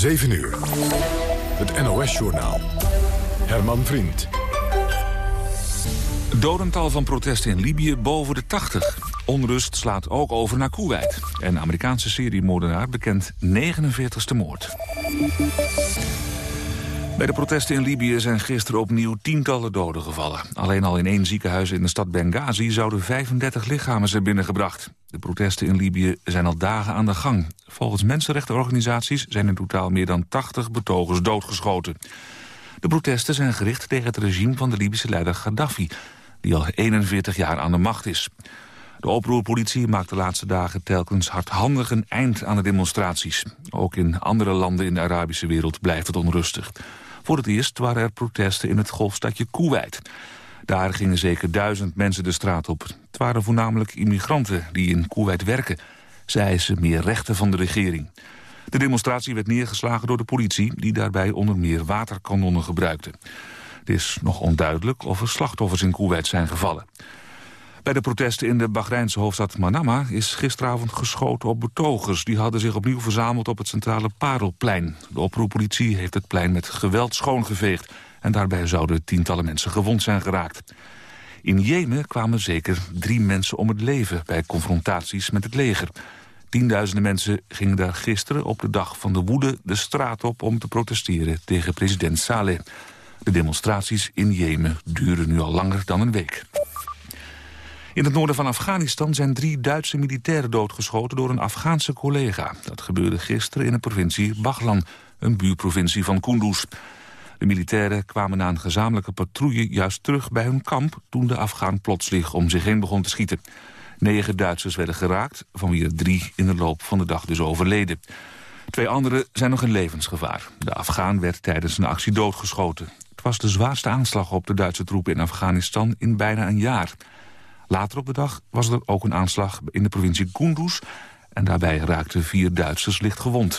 7 uur. Het NOS-journaal. Herman Vriend. Dodental van protesten in Libië boven de 80. Onrust slaat ook over naar Kuwait. En Amerikaanse seriemoordenaar bekend 49ste moord. Bij de protesten in Libië zijn gisteren opnieuw tientallen doden gevallen. Alleen al in één ziekenhuis in de stad Benghazi zouden 35 lichamen zijn binnengebracht. De protesten in Libië zijn al dagen aan de gang. Volgens mensenrechtenorganisaties zijn in totaal meer dan 80 betogers doodgeschoten. De protesten zijn gericht tegen het regime van de Libische leider Gaddafi... die al 41 jaar aan de macht is. De oproerpolitie maakt de laatste dagen telkens hardhandig een eind aan de demonstraties. Ook in andere landen in de Arabische wereld blijft het onrustig. Voor het eerst waren er protesten in het golfstadje Kuwait. Daar gingen zeker duizend mensen de straat op. Het waren voornamelijk immigranten die in Kuwait werken. Zij eisen meer rechten van de regering. De demonstratie werd neergeslagen door de politie... die daarbij onder meer waterkanonnen gebruikte. Het is nog onduidelijk of er slachtoffers in Kuwait zijn gevallen. Bij de protesten in de Bahreinse hoofdstad Manama is gisteravond geschoten op betogers. Die hadden zich opnieuw verzameld op het centrale Parelplein. De oproeppolitie heeft het plein met geweld schoongeveegd. En daarbij zouden tientallen mensen gewond zijn geraakt. In Jemen kwamen zeker drie mensen om het leven bij confrontaties met het leger. Tienduizenden mensen gingen daar gisteren op de dag van de woede de straat op om te protesteren tegen president Saleh. De demonstraties in Jemen duren nu al langer dan een week. In het noorden van Afghanistan zijn drie Duitse militairen doodgeschoten door een Afghaanse collega. Dat gebeurde gisteren in de provincie Baghlan, een buurprovincie van Kunduz. De militairen kwamen na een gezamenlijke patrouille juist terug bij hun kamp... toen de Afghaan plotseling om zich heen begon te schieten. Negen Duitsers werden geraakt, van wie er drie in de loop van de dag dus overleden. Twee anderen zijn nog in levensgevaar. De Afghaan werd tijdens een actie doodgeschoten. Het was de zwaarste aanslag op de Duitse troepen in Afghanistan in bijna een jaar... Later op de dag was er ook een aanslag in de provincie Kunduz... en daarbij raakten vier Duitsers licht gewond.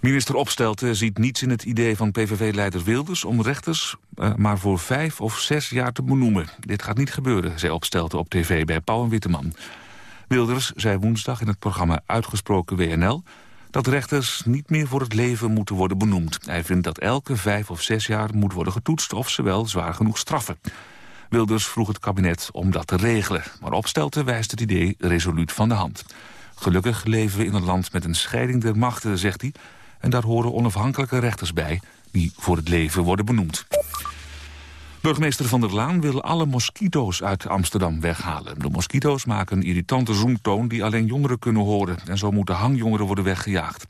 Minister Opstelten ziet niets in het idee van PVV-leider Wilders... om rechters uh, maar voor vijf of zes jaar te benoemen. Dit gaat niet gebeuren, zei Opstelten op tv bij Pauw en Witteman. Wilders zei woensdag in het programma Uitgesproken WNL... dat rechters niet meer voor het leven moeten worden benoemd. Hij vindt dat elke vijf of zes jaar moet worden getoetst... of ze wel zwaar genoeg straffen. Wilders vroeg het kabinet om dat te regelen. Maar Opstelten wijst het idee resoluut van de hand. Gelukkig leven we in een land met een scheiding der machten, zegt hij. En daar horen onafhankelijke rechters bij... die voor het leven worden benoemd. Burgemeester Van der Laan wil alle moskito's uit Amsterdam weghalen. De moskito's maken een irritante zoemtoon die alleen jongeren kunnen horen. En zo moeten hangjongeren worden weggejaagd.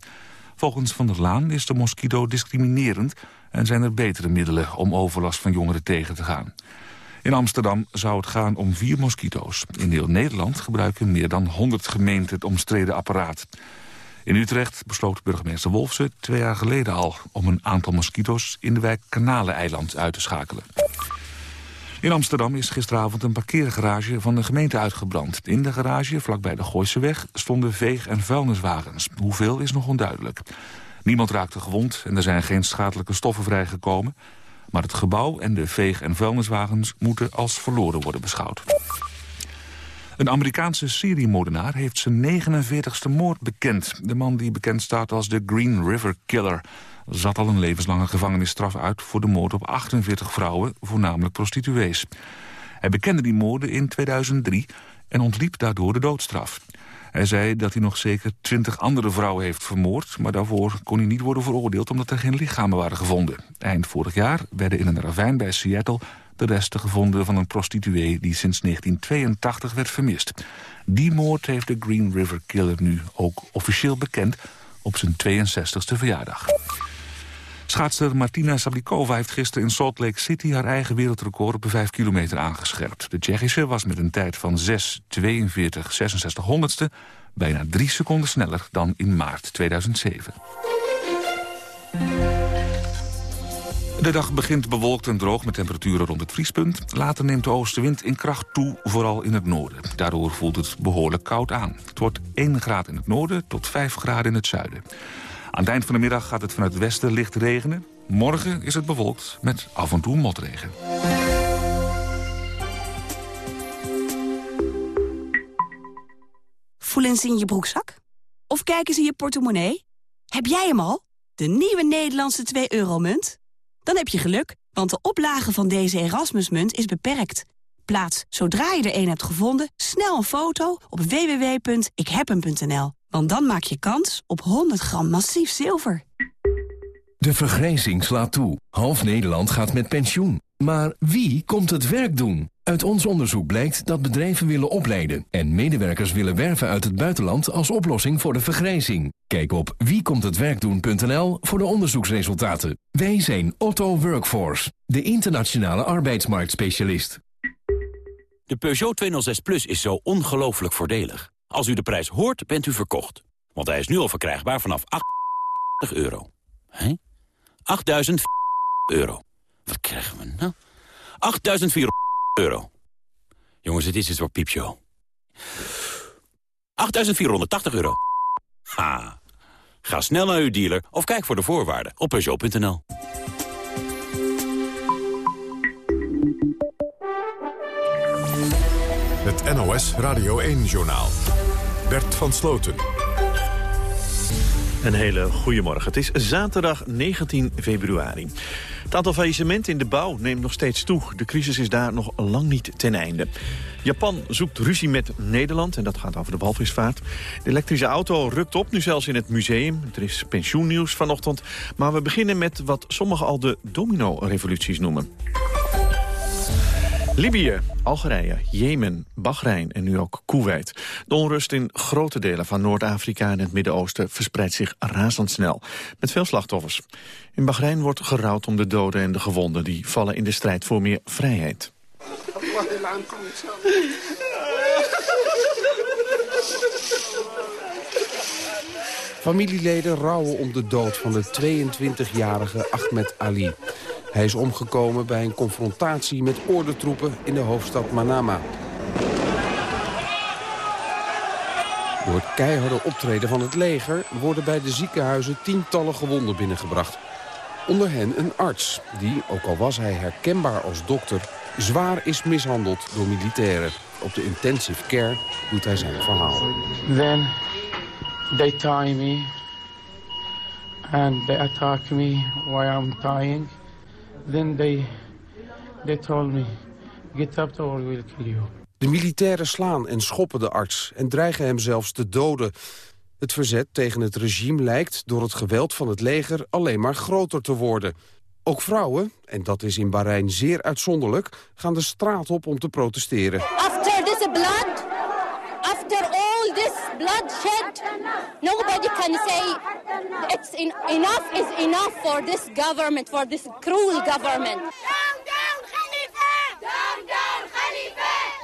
Volgens Van der Laan is de moskito discriminerend... en zijn er betere middelen om overlast van jongeren tegen te gaan. In Amsterdam zou het gaan om vier moskito's. In heel Nederland gebruiken meer dan 100 gemeenten het omstreden apparaat. In Utrecht besloot burgemeester Wolfsen twee jaar geleden al... om een aantal moskito's in de wijk Kanaleneiland uit te schakelen. In Amsterdam is gisteravond een parkeergarage van de gemeente uitgebrand. In de garage, vlakbij de Gooiseweg, stonden veeg- en vuilniswagens. Hoeveel is nog onduidelijk. Niemand raakte gewond en er zijn geen schadelijke stoffen vrijgekomen... Maar het gebouw en de veeg- en vuilniswagens moeten als verloren worden beschouwd. Een Amerikaanse seriemoordenaar heeft zijn 49ste moord bekend. De man die bekend staat als de Green River Killer... zat al een levenslange gevangenisstraf uit voor de moord op 48 vrouwen, voornamelijk prostituees. Hij bekende die moorden in 2003 en ontliep daardoor de doodstraf. Hij zei dat hij nog zeker twintig andere vrouwen heeft vermoord... maar daarvoor kon hij niet worden veroordeeld omdat er geen lichamen waren gevonden. Eind vorig jaar werden in een ravijn bij Seattle de resten gevonden van een prostituee... die sinds 1982 werd vermist. Die moord heeft de Green River Killer nu ook officieel bekend op zijn 62e verjaardag. Schaatster Martina Sablikova heeft gisteren in Salt Lake City... haar eigen wereldrecord op de 5 kilometer aangescherpt. De Tsjechische was met een tijd van 6.42, 66 honderdste... bijna drie seconden sneller dan in maart 2007. De dag begint bewolkt en droog met temperaturen rond het vriespunt. Later neemt de oostenwind in kracht toe, vooral in het noorden. Daardoor voelt het behoorlijk koud aan. Het wordt 1 graad in het noorden tot 5 graden in het zuiden. Aan het eind van de middag gaat het vanuit het westen licht regenen. Morgen is het bewolkt met af en toe motregen. Voelen ze in je broekzak? Of kijken ze in je portemonnee? Heb jij hem al? De nieuwe Nederlandse 2-euro-munt? Dan heb je geluk, want de oplage van deze Erasmusmunt is beperkt. Plaats, zodra je er een hebt gevonden, snel een foto op www.ikhebhem.nl. Want dan maak je kans op 100 gram massief zilver. De vergrijzing slaat toe. Half Nederland gaat met pensioen. Maar wie komt het werk doen? Uit ons onderzoek blijkt dat bedrijven willen opleiden... en medewerkers willen werven uit het buitenland als oplossing voor de vergrijzing. Kijk op wiekomthetwerkdoen.nl voor de onderzoeksresultaten. Wij zijn Otto Workforce, de internationale arbeidsmarktspecialist. De Peugeot 206 Plus is zo ongelooflijk voordelig. Als u de prijs hoort, bent u verkocht. Want hij is nu al verkrijgbaar vanaf 8 euro. Hé? 8.000 euro. Wat krijgen we nou? 8.400 euro. Jongens, het is iets voor piepshow. 8.480 euro. Ha. Ga snel naar uw dealer of kijk voor de voorwaarden op Peugeot.nl. Het NOS Radio 1-journaal. Van Sloten. Een hele goede morgen. Het is zaterdag 19 februari. Het aantal faillissementen in de bouw neemt nog steeds toe. De crisis is daar nog lang niet ten einde. Japan zoekt ruzie met Nederland en dat gaat over de walvisvaart. De elektrische auto rukt op, nu zelfs in het museum. Er is pensioennieuws vanochtend. Maar we beginnen met wat sommigen al de domino-revoluties noemen. Libië, Algerije, Jemen, Bahrein en nu ook Kuwait. De onrust in grote delen van Noord-Afrika en het Midden-Oosten verspreidt zich razendsnel. Met veel slachtoffers. In Bahrein wordt gerouwd om de doden en de gewonden... die vallen in de strijd voor meer vrijheid. Familieleden rouwen om de dood van de 22-jarige Ahmed Ali. Hij is omgekomen bij een confrontatie met ordentroepen in de hoofdstad Manama. Door het keiharde optreden van het leger worden bij de ziekenhuizen tientallen gewonden binnengebracht. Onder hen een arts, die, ook al was hij herkenbaar als dokter, zwaar is mishandeld door militairen. Op de intensive care doet hij zijn verhaal. Then they tie me and they attack me while I'm tying. Then they, they told me, get up or we'll kill you. De militairen slaan en schoppen de arts en dreigen hem zelfs te doden. Het verzet tegen het regime lijkt door het geweld van het leger alleen maar groter te worden. Ook vrouwen, en dat is in Bahrein zeer uitzonderlijk, gaan de straat op om te protesteren. After this blood, this bloodshed, nobody can say it's enough is enough for this government, for this cruel government.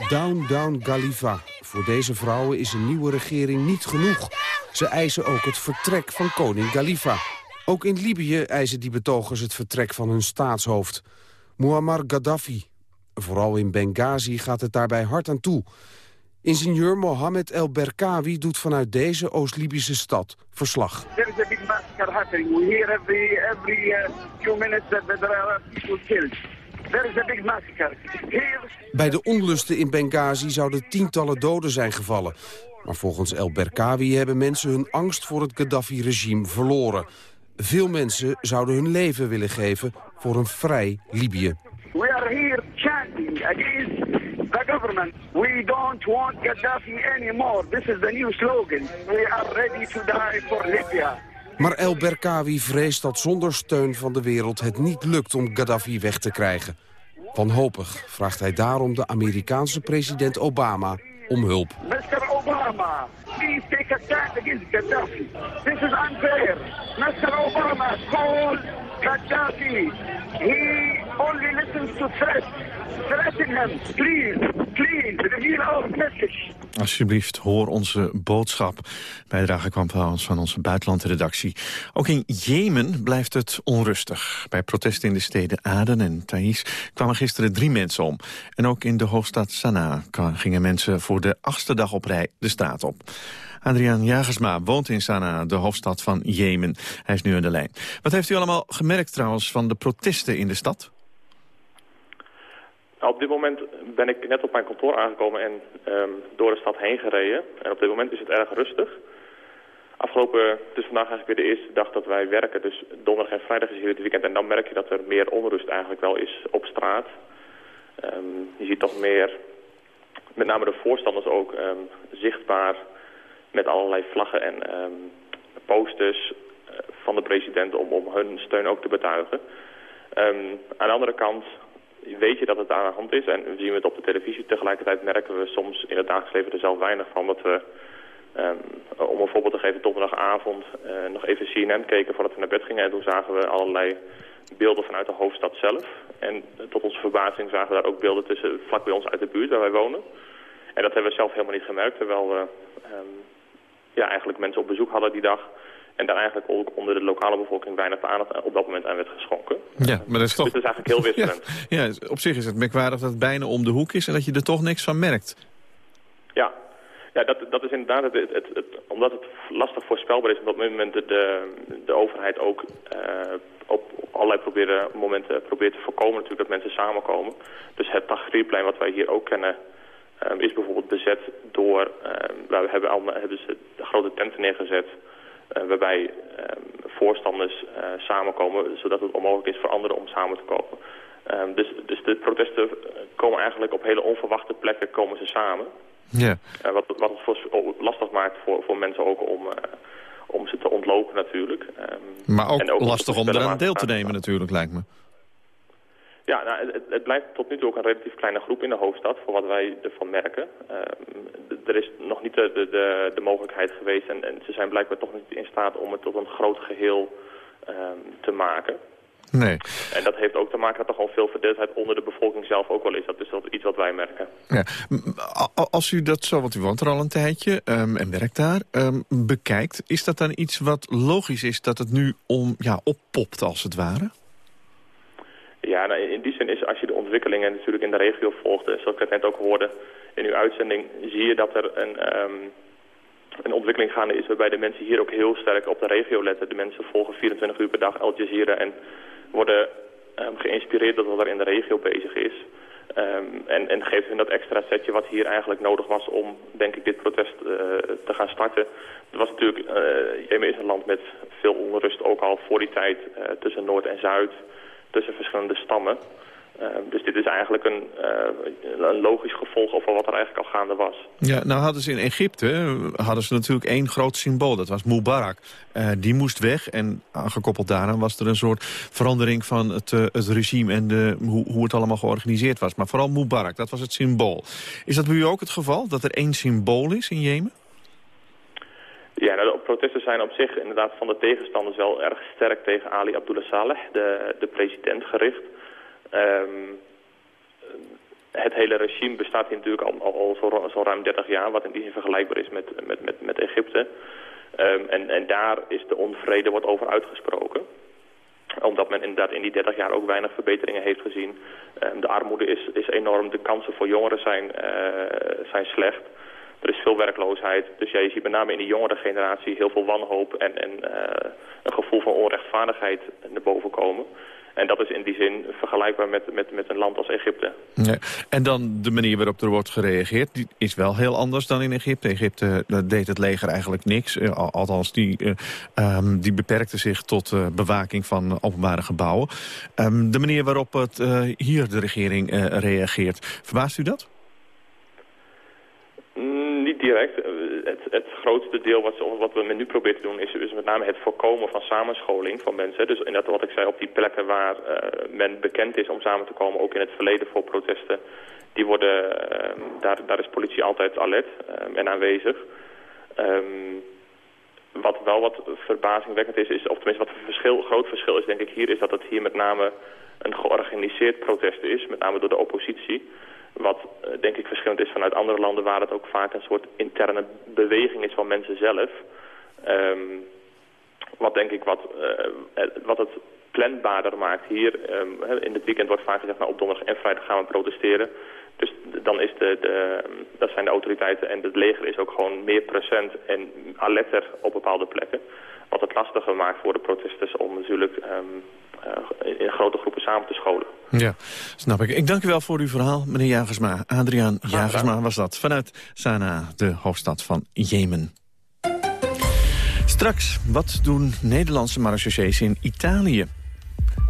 Down, down, Khalifa. Voor deze vrouwen is een nieuwe regering niet genoeg. Ze eisen ook het vertrek van koning Khalifa. Ook in Libië eisen die betogers het vertrek van hun staatshoofd. Muammar Gaddafi. Vooral in Benghazi gaat het daarbij hard aan toe. Ingenieur Mohamed El Berkawi doet vanuit deze Oost-Libische stad verslag. Bij de onlusten in Benghazi zouden tientallen doden zijn gevallen. Maar volgens El Berkawi hebben mensen hun angst voor het Gaddafi-regime verloren. Veel mensen zouden hun leven willen geven voor een vrij Libië. We are here chanting government. We don't want Gaddafi anymore. This is the new slogan. We are ready to die for Libya. Maar El Berkawi vreest dat zonder steun van de wereld het niet lukt om Gaddafi weg te krijgen. Wanhopig vraagt hij daarom de Amerikaanse president Obama om hulp. Mr. Obama, please take a stand against Gaddafi. This is unfair. Mr. Obama, call Gaddafi. He only listens to threats. Threaten him. Please, Alsjeblieft, hoor onze boodschap. Bijdrage kwam trouwens van onze buitenlandredactie. Ook in Jemen blijft het onrustig. Bij protesten in de steden Aden en Thais kwamen gisteren drie mensen om. En ook in de hoofdstad Sanaa gingen mensen voor de achtste dag op rij de straat op. Adriaan Jagersma woont in Sanaa, de hoofdstad van Jemen. Hij is nu aan de lijn. Wat heeft u allemaal gemerkt trouwens van de protesten in de stad? Nou, op dit moment ben ik net op mijn kantoor aangekomen en um, door de stad heen gereden. En op dit moment is het erg rustig. Afgelopen, dus vandaag eigenlijk weer de eerste dag dat wij werken. Dus donderdag en vrijdag is hier het weekend. En dan merk je dat er meer onrust eigenlijk wel is op straat. Ehm, je ziet toch meer, met name de voorstanders ook, ehm, zichtbaar met allerlei vlaggen en ehm, posters eh, van de president om, om hun steun ook te betuigen. aan de andere kant weet je dat het aan de hand is en we zien het op de televisie. Tegelijkertijd merken we soms in het dagelijks leven er zelf weinig van dat we Um, om een voorbeeld te geven, donderdagavond uh, nog even CNN keken voordat we naar bed gingen. En toen zagen we allerlei beelden vanuit de hoofdstad zelf. En tot onze verbazing zagen we daar ook beelden tussen, vlak bij ons uit de buurt waar wij wonen. En dat hebben we zelf helemaal niet gemerkt, terwijl we um, ja, eigenlijk mensen op bezoek hadden die dag. En daar eigenlijk ook onder de lokale bevolking weinig aandacht op dat moment aan werd geschonken. Ja, maar dat is toch... Dus het is eigenlijk heel wisselend. ja, ja, op zich is het merkwaardig dat het bijna om de hoek is en dat je er toch niks van merkt. Ja, ja, dat, dat is inderdaad, het, het, het, omdat het lastig voorspelbaar is... op dat moment de, de, overheid ook uh, op allerlei proberen, momenten probeert te voorkomen natuurlijk dat mensen samenkomen. Dus het Tahrirplein wat wij hier ook kennen... Um, is bijvoorbeeld bezet door... Um, we hebben, allemaal, hebben ze de grote tenten neergezet... Uh, waarbij um, voorstanders uh, samenkomen... zodat het onmogelijk is voor anderen om samen te komen. dus, dus de protesten komen eigenlijk op hele onverwachte plekken komen ze samen... Ja. Wat, wat het voor, lastig maakt voor, voor mensen ook om, om ze te ontlopen natuurlijk. Um, maar ook, ook lastig om eraan deel te nemen natuurlijk, lijkt me. Ja, nou, het, het, blijft tot nu toe ook een relatief kleine groep in de hoofdstad, voor wat wij ervan merken. Um, er is nog niet de, de, de, mogelijkheid geweest en, en, ze zijn blijkbaar toch niet in staat om het tot een groot geheel um, te maken. Nee. En dat heeft ook te maken dat er gewoon veel verdeeldheid onder de bevolking zelf ook wel is. Dat is iets wat wij merken. Ja. Als u dat zo, want u woont er al een tijdje um, en werkt daar, um, bekijkt... is dat dan iets wat logisch is dat het nu om, ja, oppopt als het ware? Ja, nou, is als je de ontwikkelingen natuurlijk in de regio volgt... zoals ik het net ook hoorde in uw uitzending... zie je dat er een... Um, een ontwikkeling gaande is waarbij de mensen hier ook heel sterk op de regio letten. De mensen volgen 24 uur per dag Al Jazeera en worden um, geïnspireerd door wat er in de regio bezig is. Um, en, en geeft hun dat extra setje wat hier eigenlijk nodig was om, denk ik, dit protest uh, te gaan starten. Het was natuurlijk, uh, Jemen is een land met veel onrust, ook al voor die tijd uh, tussen Noord en Zuid, tussen verschillende stammen. Uh, dus dit is eigenlijk een, uh, een, logisch gevolg over wat er eigenlijk al gaande was. Ja, nou hadden ze in Egypte hadden ze natuurlijk één groot symbool. Dat was Mubarak. Uh, die moest weg en aangekoppeld daaraan was er een soort verandering van het, het regime... en de, hoe, hoe, het allemaal georganiseerd was. Maar vooral Mubarak, dat was het symbool. Is dat bij u ook het geval, dat er één symbool is in Jemen? Ja, nou, de protesten zijn op zich inderdaad van de tegenstanders wel erg sterk tegen Ali Abdullah Saleh, de, de president, gericht... Um, het hele regime bestaat hier natuurlijk al, al, zo, ruim 30 jaar, wat in die zin vergelijkbaar is met, met, met, met Egypte. Um, en, en daar is de onvrede wordt over uitgesproken omdat men inderdaad in die 30 jaar ook weinig verbeteringen heeft gezien. Um, de armoede is, is enorm, de kansen voor jongeren zijn, uh, zijn slecht. Er is veel werkloosheid, dus ja, je ziet met name in de jongere generatie heel veel wanhoop en, en uh, een gevoel van onrechtvaardigheid naar boven komen. En dat is in die zin vergelijkbaar met, met, met een land als Egypte. Ja. En dan de manier waarop er wordt gereageerd, die is wel heel anders dan in Egypte. Egypte uh, deed het leger eigenlijk niks. Uh, althans, die, uh, um, die beperkte zich tot bewaking van openbare gebouwen. Um, de manier waarop het, hier de regering reageert, verbaast u dat? Mm, niet direct het, het grootste deel wat, wat we nu proberen te doen is, met name het voorkomen van samenscholing van mensen. Dus inderdaad wat ik zei, op die plekken waar uh, men bekend is om samen te komen, ook in het verleden voor protesten, die worden, uh, daar, daar is politie altijd alert uh, en aanwezig. Um, wat wel wat verbazingwekkend is, is of tenminste wat een verschil, groot verschil is denk ik hier, is dat het hier met name een georganiseerd protest is, met name door de oppositie. Wat uh, denk ik verschillend is vanuit andere landen waar het ook vaak een soort interne beweging is van mensen zelf. Um, wat denk ik wat, uh, wat het planbaarder maakt. Hier um, in het weekend wordt vaak gezegd, nou op donderdag en vrijdag gaan we protesteren. Dus dan is de, de, dat zijn de autoriteiten en het leger is ook gewoon meer present en alerter op bepaalde plekken. Wat het lastiger maakt voor de protesters om natuurlijk uh, in grote groepen samen te scholen. Ja, snap ik. Ik dank u wel voor uw verhaal, meneer Jagersma. Adriaan Jagersma was dat, vanuit Sanaa, de hoofdstad van Jemen. Straks, wat doen Nederlandse marechaussees in Italië?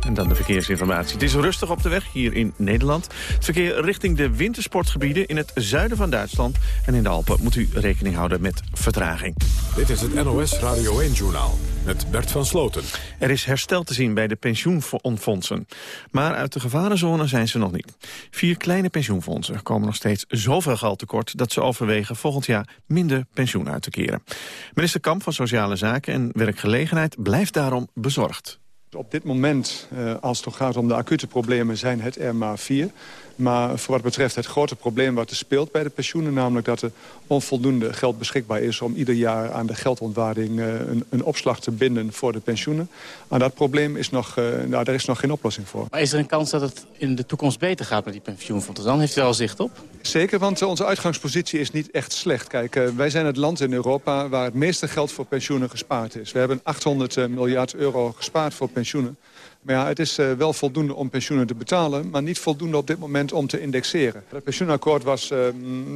En dan de verkeersinformatie. Het is rustig op de weg hier in Nederland. Het verkeer richting de wintersportgebieden in het zuiden van Duitsland. En in de Alpen moet u rekening houden met vertraging. Dit is het NOS Radio 1-journaal met Bert van Sloten. Er is herstel te zien bij de pensioenfondsen. Maar uit de gevarenzone zijn ze nog niet. Vier kleine pensioenfondsen komen nog steeds zoveel geld tekort... dat ze overwegen volgend jaar minder pensioen uit te keren. Minister Kamp van Sociale Zaken en Werkgelegenheid blijft daarom bezorgd. Op dit moment, eh, als het toch gaat om de acute problemen, zijn het er maar vier. Maar voor wat betreft het grote probleem wat er speelt bij de pensioenen... namelijk dat er onvoldoende geld beschikbaar is... om ieder jaar aan de geldontwaarding uh, een, een, opslag te binden voor de pensioenen. Aan dat probleem is nog, uh, nou, daar is nog geen oplossing voor. Maar is er een kans dat het in de toekomst beter gaat met die pensioenfondsen? Dan heeft u al zicht op? Zeker, want onze uitgangspositie is niet echt slecht. Kijk, uh, wij zijn het land in Europa waar het meeste geld voor pensioenen gespaard is. We hebben 800 miljard euro gespaard voor pensioenen. Maar ja, het is uh, wel voldoende om pensioenen te betalen... maar niet voldoende op dit moment om te indexeren. Het pensioenakkoord was, uh,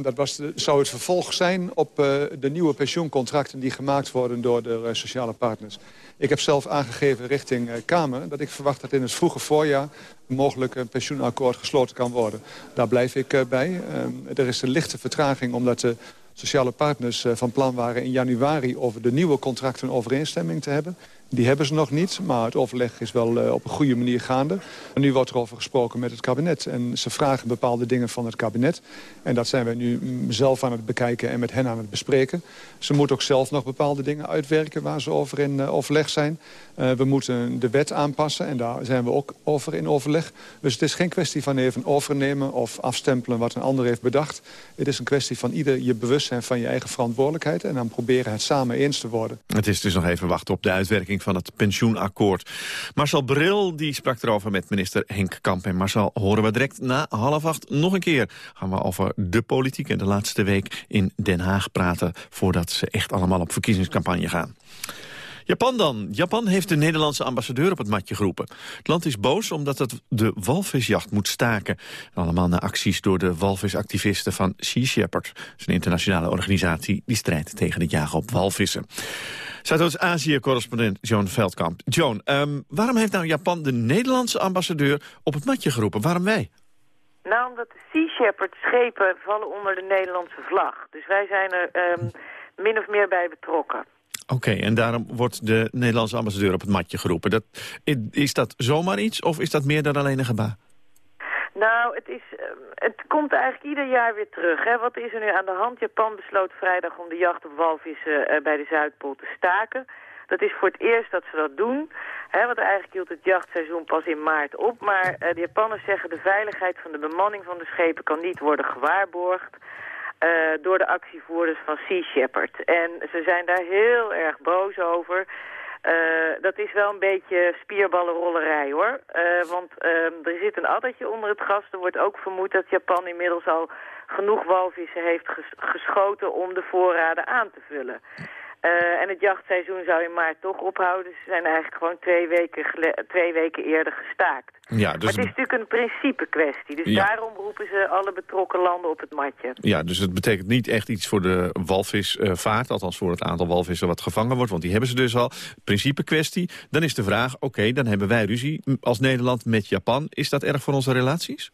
dat was, zou het vervolg zijn op uh, de nieuwe pensioencontracten... die gemaakt worden door de sociale partners. Ik heb zelf aangegeven richting Kamer... dat ik verwacht dat in het vroege voorjaar... mogelijk een pensioenakkoord gesloten kan worden. Daar blijf ik bij. er is een lichte vertraging omdat... de sociale partners van plan waren in januari... over de nieuwe contracten overeenstemming te hebben. Die hebben ze nog niet, maar het overleg is wel uh, op een goede manier gaande. En nu wordt er over gesproken met het kabinet. En ze vragen bepaalde dingen van het kabinet. En dat zijn we nu zelf aan het bekijken en met hen aan het bespreken. Ze moeten ook zelf nog bepaalde dingen uitwerken waar ze over in uh, overleg zijn. Uh, we moeten de wet aanpassen en daar zijn we ook over in overleg. Dus het is geen kwestie van even overnemen of afstempelen wat een ander heeft bedacht. Het is een kwestie van ieder je bewust zijn van je eigen verantwoordelijkheid... en dan proberen het samen eens te worden. Het is dus nog even wachten op de uitwerking van het pensioenakkoord. Marcel Bril die sprak erover met minister Henk Kamp. En Marcel horen we direct na half acht nog een keer. Gaan we over de politiek en de laatste week in Den Haag praten... voordat ze echt allemaal op verkiezingscampagne gaan. Japan dan. Japan heeft de Nederlandse ambassadeur op het matje geroepen. Het land is boos omdat het de walvisjacht moet staken. Allemaal na acties door de walvisactivisten van Sea Shepherd. Dat een internationale organisatie die strijdt tegen het jagen op walvissen. Zuidoost-Azië-correspondent Joan Veldkamp. Joan, um, waarom heeft nou Japan de Nederlandse ambassadeur op het matje geroepen? Waarom wij? Nou, omdat de Sea Shepherd schepen vallen onder de Nederlandse vlag. Dus wij zijn er um, min of meer bij betrokken. Oké, en daarom wordt de Nederlandse ambassadeur op het matje geroepen. Dat, is dat zomaar iets of is dat meer dan alleen een gebaar? Nou, het, is, het komt eigenlijk ieder jaar weer terug. Hè. Wat is er nu aan de hand? Japan besloot vrijdag om de jacht op walvissen uh, bij de Zuidpool te staken. Dat is voor het eerst dat ze dat doen. Hè, want eigenlijk hield het jachtseizoen pas in maart op. Maar uh, de Japanners zeggen de veiligheid van de bemanning van de schepen kan niet worden gewaarborgd. Uh, door de actievoerders van Sea Shepherd. En ze zijn daar heel erg boos over. Uh, dat is wel een beetje spierballenrollerij hoor. Uh, want uh, er zit een addertje onder het gas. Er wordt ook vermoed dat Japan inmiddels al genoeg walvissen heeft ges geschoten om de voorraden aan te vullen. Uh, en het jachtseizoen zou in maart toch ophouden. Ze zijn eigenlijk gewoon twee weken, twee weken eerder gestaakt. Ja, dus... Maar het is natuurlijk een principe kwestie. Dus ja. daarom roepen ze alle betrokken landen op het matje. Ja, dus het betekent niet echt iets voor de walvisvaart. Althans voor het aantal walvissen wat gevangen wordt. Want die hebben ze dus al. Principe kwestie. Dan is de vraag, oké, okay, dan hebben wij ruzie als Nederland met Japan. Is dat erg voor onze relaties?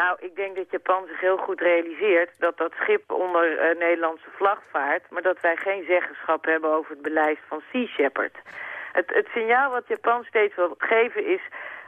Nou, ik denk dat Japan zich heel goed realiseert dat dat schip onder uh, Nederlandse vlag vaart... maar dat wij geen zeggenschap hebben over het beleid van Sea Shepherd. Het, het signaal wat Japan steeds wil geven is...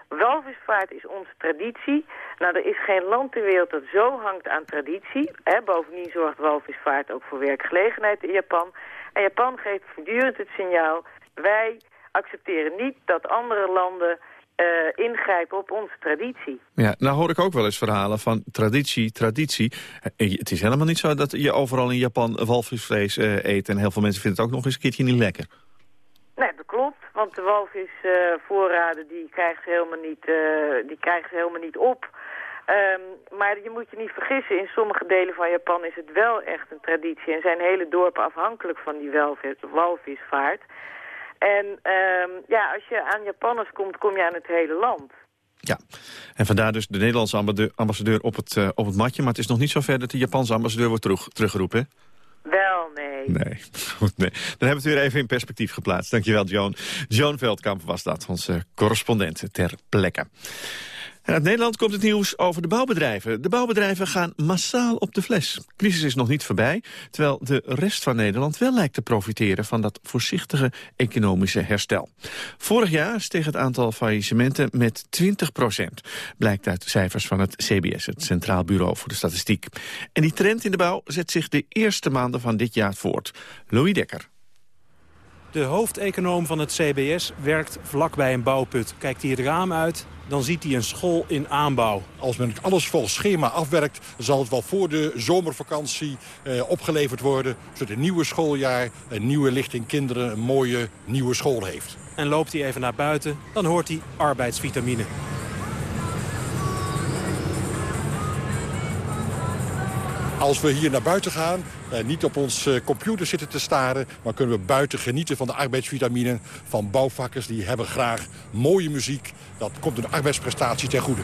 Walvisvaart is onze traditie. Nou, er is geen land ter wereld dat zo hangt aan traditie. Hè? Bovendien zorgt walvisvaart ook voor werkgelegenheid in Japan. En Japan geeft voortdurend het signaal... wij accepteren niet dat andere landen uh, ingrijpen op onze traditie. Ja, nou hoor ik ook wel eens verhalen van traditie, traditie. Eh, het is helemaal niet zo dat je overal in Japan walvisvlees uh, eet... en heel veel mensen vinden het ook nog eens een keertje niet lekker. Nee, dat klopt. Want de walvisvoorraden uh, die krijgen ze helemaal niet, die krijgen ze helemaal niet op... Um, maar je moet je niet vergissen, in sommige delen van Japan is het wel echt een traditie... en zijn hele dorpen afhankelijk van die walvisvaart. En um, ja, als je aan Japanners komt, kom je aan het hele land. Ja, en vandaar dus de Nederlandse ambassadeur op het, uh, op het matje. Maar het is nog niet zo ver dat de Japanse ambassadeur wordt terug, teruggeroepen, Wel, nee. Nee, goed, nee. Dan hebben we het weer even in perspectief geplaatst. Dankjewel, Joan. Joan Veldkamp was dat, onze correspondent ter plekke. En uit Nederland komt het nieuws over de bouwbedrijven. De bouwbedrijven gaan massaal op de fles. De crisis is nog niet voorbij, terwijl de rest van Nederland wel lijkt te profiteren van dat voorzichtige economische herstel. Vorig jaar steeg het aantal faillissementen met 20 procent, blijkt uit cijfers van het CBS, het Centraal Bureau voor de Statistiek. En die trend in de bouw zet zich de eerste maanden van dit jaar voort. Louis Dekker. De hoofdeconoom van het CBS werkt vlakbij een bouwput. Kijkt hij het raam uit, dan ziet hij een school in aanbouw. Als men alles volgens schema afwerkt, zal het wel voor de zomervakantie eh, opgeleverd worden. Zodat het nieuwe schooljaar een nieuwe lichting kinderen een mooie nieuwe school heeft. En loopt hij even naar buiten, dan hoort hij arbeidsvitamine. Als we hier naar buiten gaan, eh, niet op ons eh, computer zitten te staren... maar kunnen we buiten genieten van de arbeidsvitamine van bouwvakkers... die hebben graag mooie muziek. Dat komt de arbeidsprestatie ten goede.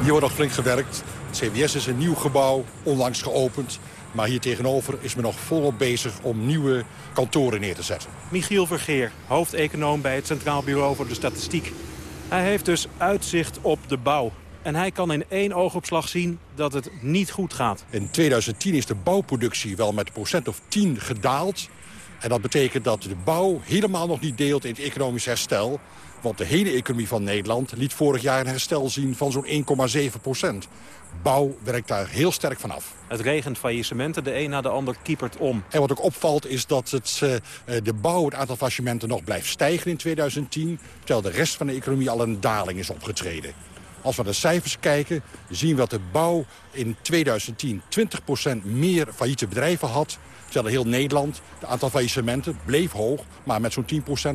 Hier wordt nog flink gewerkt. CBS is een nieuw gebouw, onlangs geopend. Maar hier tegenover is men nog volop bezig om nieuwe kantoren neer te zetten. Michiel Vergeer, hoofdeconoom bij het Centraal Bureau voor de Statistiek. Hij heeft dus uitzicht op de bouw. En hij kan in één oogopslag zien dat het niet goed gaat. In 2010 is de bouwproductie wel met een procent of 10 gedaald. En dat betekent dat de bouw helemaal nog niet deelt in het economisch herstel. Want de hele economie van Nederland liet vorig jaar een herstel zien van zo'n 1,7 procent. Bouw werkt daar heel sterk vanaf. Het regent faillissementen, de een na de ander kiepert om. En wat ook opvalt is dat het, uh, de bouw, het aantal faillissementen nog blijft stijgen in 2010... terwijl de rest van de economie al een daling is opgetreden. Als we naar de cijfers kijken, zien we dat de bouw in 2010 20% meer failliete bedrijven had. Terwijl heel Nederland, het aantal faillissementen bleef hoog, maar met zo'n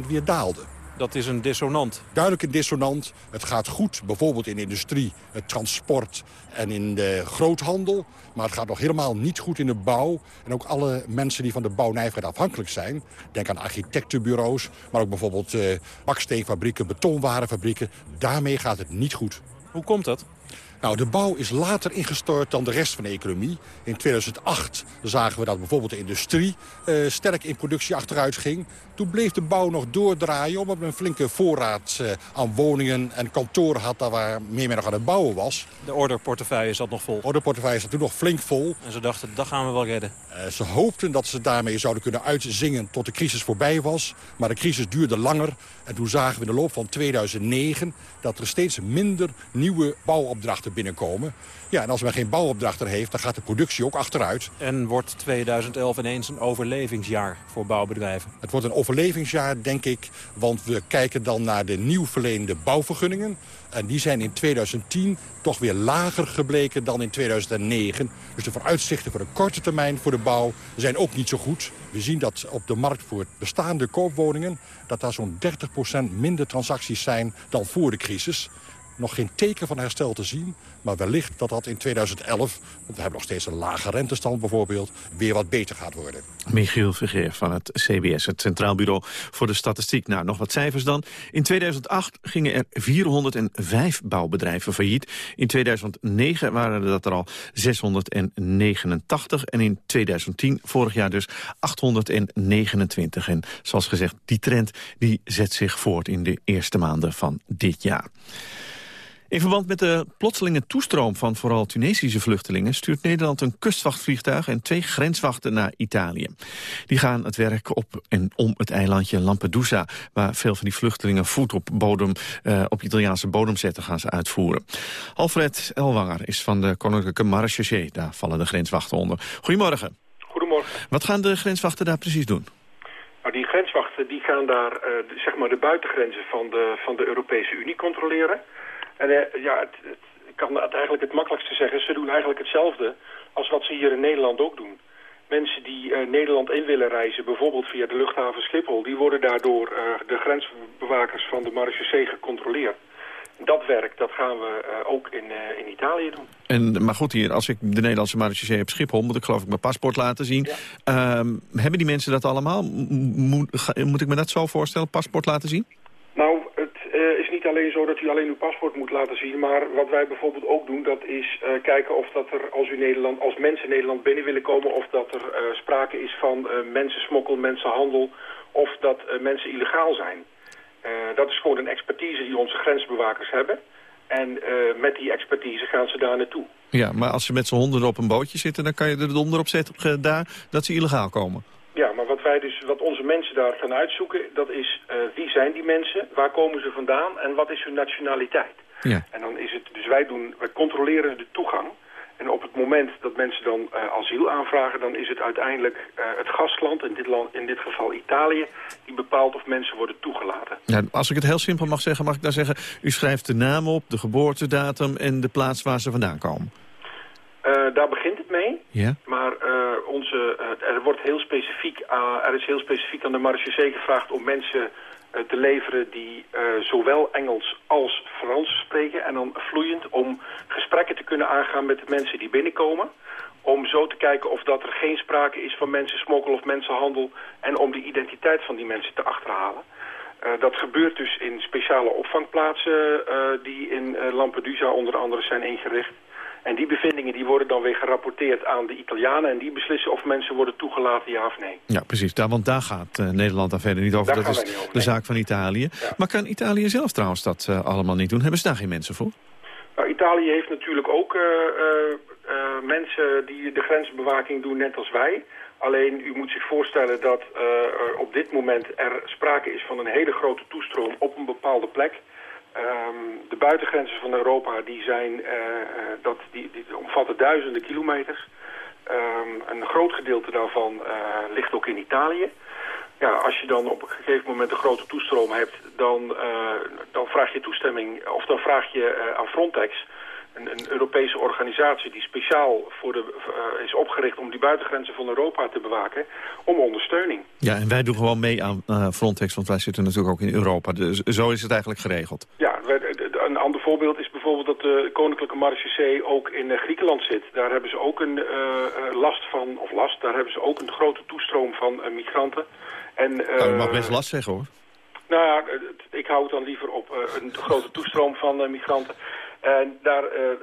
10% weer daalde. Dat is een dissonant. Duidelijk een dissonant. Het gaat goed, bijvoorbeeld in de industrie, het transport en in de groothandel. Maar het gaat nog helemaal niet goed in de bouw. En ook alle mensen die van de bouwnijverheid afhankelijk zijn. Denk aan architectenbureaus, maar ook bijvoorbeeld eh, baksteenfabrieken, betonwarenfabrieken. Daarmee gaat het niet goed. Hoe komt dat? Nou, de bouw is later ingestort dan de rest van de economie. In 2008 zagen we dat bijvoorbeeld de industrie uh, sterk in productie achteruit ging. Toen bleef de bouw nog doordraaien omdat men een flinke voorraad uh, aan woningen en kantoren had... daar waar meer men nog aan het bouwen was. De orderportefeuille zat nog vol. De orderportefeuille zat toen nog flink vol. En ze dachten, dat gaan we wel redden. Uh, ze hoopten dat ze daarmee zouden kunnen uitzingen tot de crisis voorbij was. Maar de crisis duurde langer. En toen zagen we in de loop van 2009 dat er steeds minder nieuwe bouwopdrachten binnenkomen. Ja, en als men geen bouwopdrachten heeft, dan gaat de productie ook achteruit. En wordt 2011 ineens een overlevingsjaar voor bouwbedrijven? Het wordt een overlevingsjaar, denk ik. Want we kijken dan naar de nieuw verleende bouwvergunningen. En die zijn in 2010 toch weer lager gebleken dan in 2009. Dus de vooruitzichten voor de korte termijn voor de bouw zijn ook niet zo goed. We zien dat op de markt voor bestaande koopwoningen... dat daar zo'n 30% minder transacties zijn dan voor de crisis nog geen teken van herstel te zien. Maar wellicht dat dat in 2011, want we hebben nog steeds een lage rentestand bijvoorbeeld... weer wat beter gaat worden. Michiel Vergeer van het CBS, het Centraal Bureau voor de Statistiek. Nou, nog wat cijfers dan. In 2008 gingen er 405 bouwbedrijven failliet. In 2009 waren dat er al 689. En in 2010, vorig jaar dus, 829. En zoals gezegd, die trend die zet zich voort in de eerste maanden van dit jaar. In verband met de plotselinge toestroom van vooral Tunesische vluchtelingen... stuurt Nederland een kustvachtvliegtuig en twee grenswachten naar Italië. Die gaan het werk op en om het eilandje Lampedusa... waar veel van die vluchtelingen voet op, bodem, uh, op Italiaanse bodem zetten gaan ze uitvoeren. Alfred Elwanger is van de Koninklijke Marechaussee. Daar vallen de grenswachten onder. Goedemorgen. Goedemorgen. Wat gaan de grenswachten daar precies doen? Nou, die grenswachten die gaan daar uh, zeg maar de buitengrenzen van de, van de Europese Unie controleren... En uh, ja, het, het, ik kan het eigenlijk het makkelijkste zeggen. Ze doen eigenlijk hetzelfde als wat ze hier in Nederland ook doen. Mensen die uh, Nederland in willen reizen, bijvoorbeeld via de luchthaven Schiphol... die worden daardoor uh, de grensbewakers van de Marechaussee gecontroleerd. Dat werk, dat gaan we ook in, in Italië doen. En, maar goed, hier, als ik de Nederlandse Marechaussee heb Schiphol... moet ik geloof ik mijn paspoort laten zien. Ja. Um, hebben die mensen dat allemaal? Moet, moet ik me dat zo voorstellen, paspoort laten zien? Nou, het is niet niet alleen zo dat u alleen uw paspoort moet laten zien. Maar wat wij bijvoorbeeld ook doen, dat is uh, kijken of dat er als, u Nederland, als mensen Nederland binnen willen komen... of dat er uh, sprake is van uh, mensensmokkel, mensenhandel of dat mensen illegaal zijn. dat is gewoon een expertise die onze grensbewakers hebben. En met die expertise gaan ze daar naartoe. Ja, maar als ze met z'n honden op een bootje zitten... dan kan je er donder op zetten daar dat ze illegaal komen. Ja, maar wat wij dus, wat mensen daar gaan uitzoeken, dat is uh, wie zijn die mensen, waar komen ze vandaan en wat is hun nationaliteit. Ja. En dan is het, dus wij doen, wij controleren de toegang. En op het moment dat mensen dan uh, asiel aanvragen, dan is het uiteindelijk uh, het gastland, in dit, land, in dit geval Italië, die bepaalt of mensen worden toegelaten. Ja, als ik het heel simpel mag zeggen, mag ik dan zeggen, u schrijft de naam op, de geboortedatum en de plaats waar ze vandaan komen. Uh, daar begint het mee. Ja. Maar uh, onze, uh, er, wordt heel specifiek, er is heel specifiek aan de marechaussee gevraagd om mensen te leveren die zowel Engels als Frans spreken. En dan vloeiend om gesprekken te kunnen aangaan met de mensen die binnenkomen. Om zo te kijken of dat er geen sprake is van mensensmokkel of mensenhandel. En om de identiteit van die mensen te achterhalen. dat gebeurt dus in speciale opvangplaatsen die in Lampedusa onder andere zijn ingericht. En die bevindingen die worden dan weer gerapporteerd aan de Italianen... en die beslissen of mensen worden toegelaten, ja of nee. Ja, precies. Daar, want daar gaat uh, Nederland dan verder niet over. Daar dat is over, de nee. zaak van Italië. Ja. Maar kan Italië zelf trouwens dat uh, allemaal niet doen? Hebben ze daar geen mensen voor? Nou, Italië heeft natuurlijk ook uh, mensen die de grensbewaking doen, net als wij... Alleen, u moet zich voorstellen dat er op dit moment er sprake is van een hele grote toestroom op een bepaalde plek... Um, de buitengrenzen van Europa die zijn, uh, uh, dat, die, die omvatten duizenden kilometers. Um, een groot gedeelte daarvan uh, ligt ook in Italië. Ja, als je dan op een gegeven moment een grote toestroom hebt, dan, dan vraag je toestemming, of dan vraag je aan Frontex, een, een, Europese organisatie die speciaal voor de, uh, is opgericht om die buitengrenzen van Europa te bewaken, om ondersteuning. Ja, en wij doen gewoon mee aan uh, Frontex, want wij zitten natuurlijk ook in Europa. Dus zo is het eigenlijk geregeld. Ja, een ander voorbeeld is bijvoorbeeld dat de Koninklijke Marechaussee ook in uh, Griekenland zit. Daar hebben ze ook een last van, of last, daar hebben ze ook een grote toestroom van migranten. En, nou, je mag best last zeggen hoor. Nou ja, ik hou het dan liever op een grote toestroom van migranten. En daar uh, uh,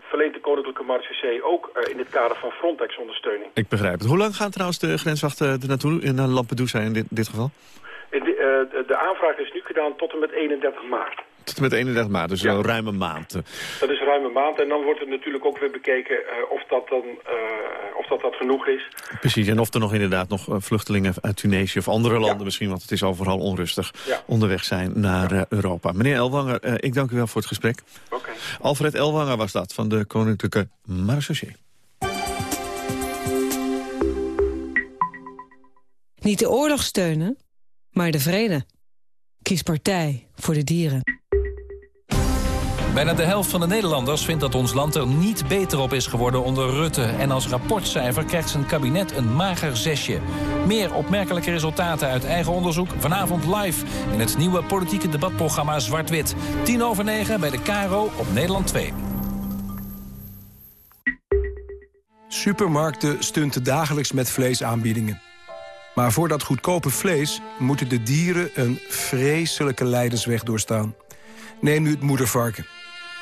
verleent de Koninklijke Marechaussee ook uh, in dit kader van Frontex ondersteuning. Ik begrijp het. Hoe lang gaan trouwens de grenswachten er naartoe, in Lampedusa in dit, dit geval? De aanvraag is nu gedaan tot en met 31 maart. Tot en met 31 maart, dus ja. een ruime maand. Dat is een ruime maand en dan wordt er natuurlijk ook weer bekeken of, dat dan, of dat, dat genoeg is. Precies, en of er nog inderdaad nog vluchtelingen uit Tunesië of andere landen ja. misschien, want het is overal onrustig, ja. onderweg zijn naar Europa. Meneer Elwanger, ik dank u wel voor het gesprek. Okay. Alfred Elwanger was dat, van de Koninklijke Marechaussee. Niet de oorlog steunen, maar de vrede. Kies partij voor de dieren. Bijna de helft van de Nederlanders vindt dat ons land er niet beter op is geworden onder Rutte. En als rapportcijfer krijgt zijn kabinet een mager zesje. Meer opmerkelijke resultaten uit eigen onderzoek vanavond live... in het nieuwe politieke debatprogramma Zwart-Wit. 10 over 9 bij de Caro op Nederland 2. Supermarkten stunten dagelijks met vleesaanbiedingen. Maar voor dat goedkope vlees moeten de dieren een vreselijke lijdensweg doorstaan. Neem nu het moedervarken.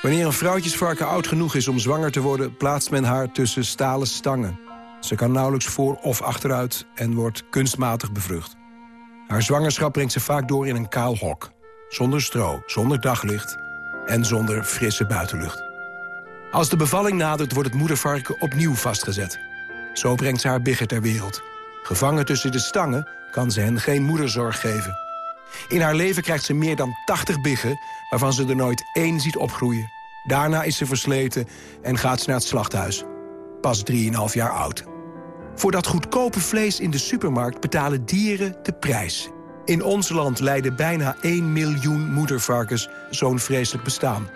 Wanneer een vrouwtjesvarken oud genoeg is om zwanger te worden... plaatst men haar tussen stalen stangen. Ze kan nauwelijks voor of achteruit en wordt kunstmatig bevrucht. Haar zwangerschap brengt ze vaak door in een kaal hok. Zonder stro, zonder daglicht en zonder frisse buitenlucht. Als de bevalling nadert, wordt het moedervarken opnieuw vastgezet. Zo brengt ze haar bigger ter wereld. Gevangen tussen de stangen kan ze hen geen moederzorg geven. In haar leven krijgt ze meer dan 80 biggen, waarvan ze er nooit één ziet opgroeien. Daarna is ze versleten en gaat ze naar het slachthuis. Pas 3,5 jaar oud. Voor dat goedkope vlees in de supermarkt betalen dieren de prijs. In ons land lijden bijna 1 miljoen moedervarkens zo'n vreselijk bestaan.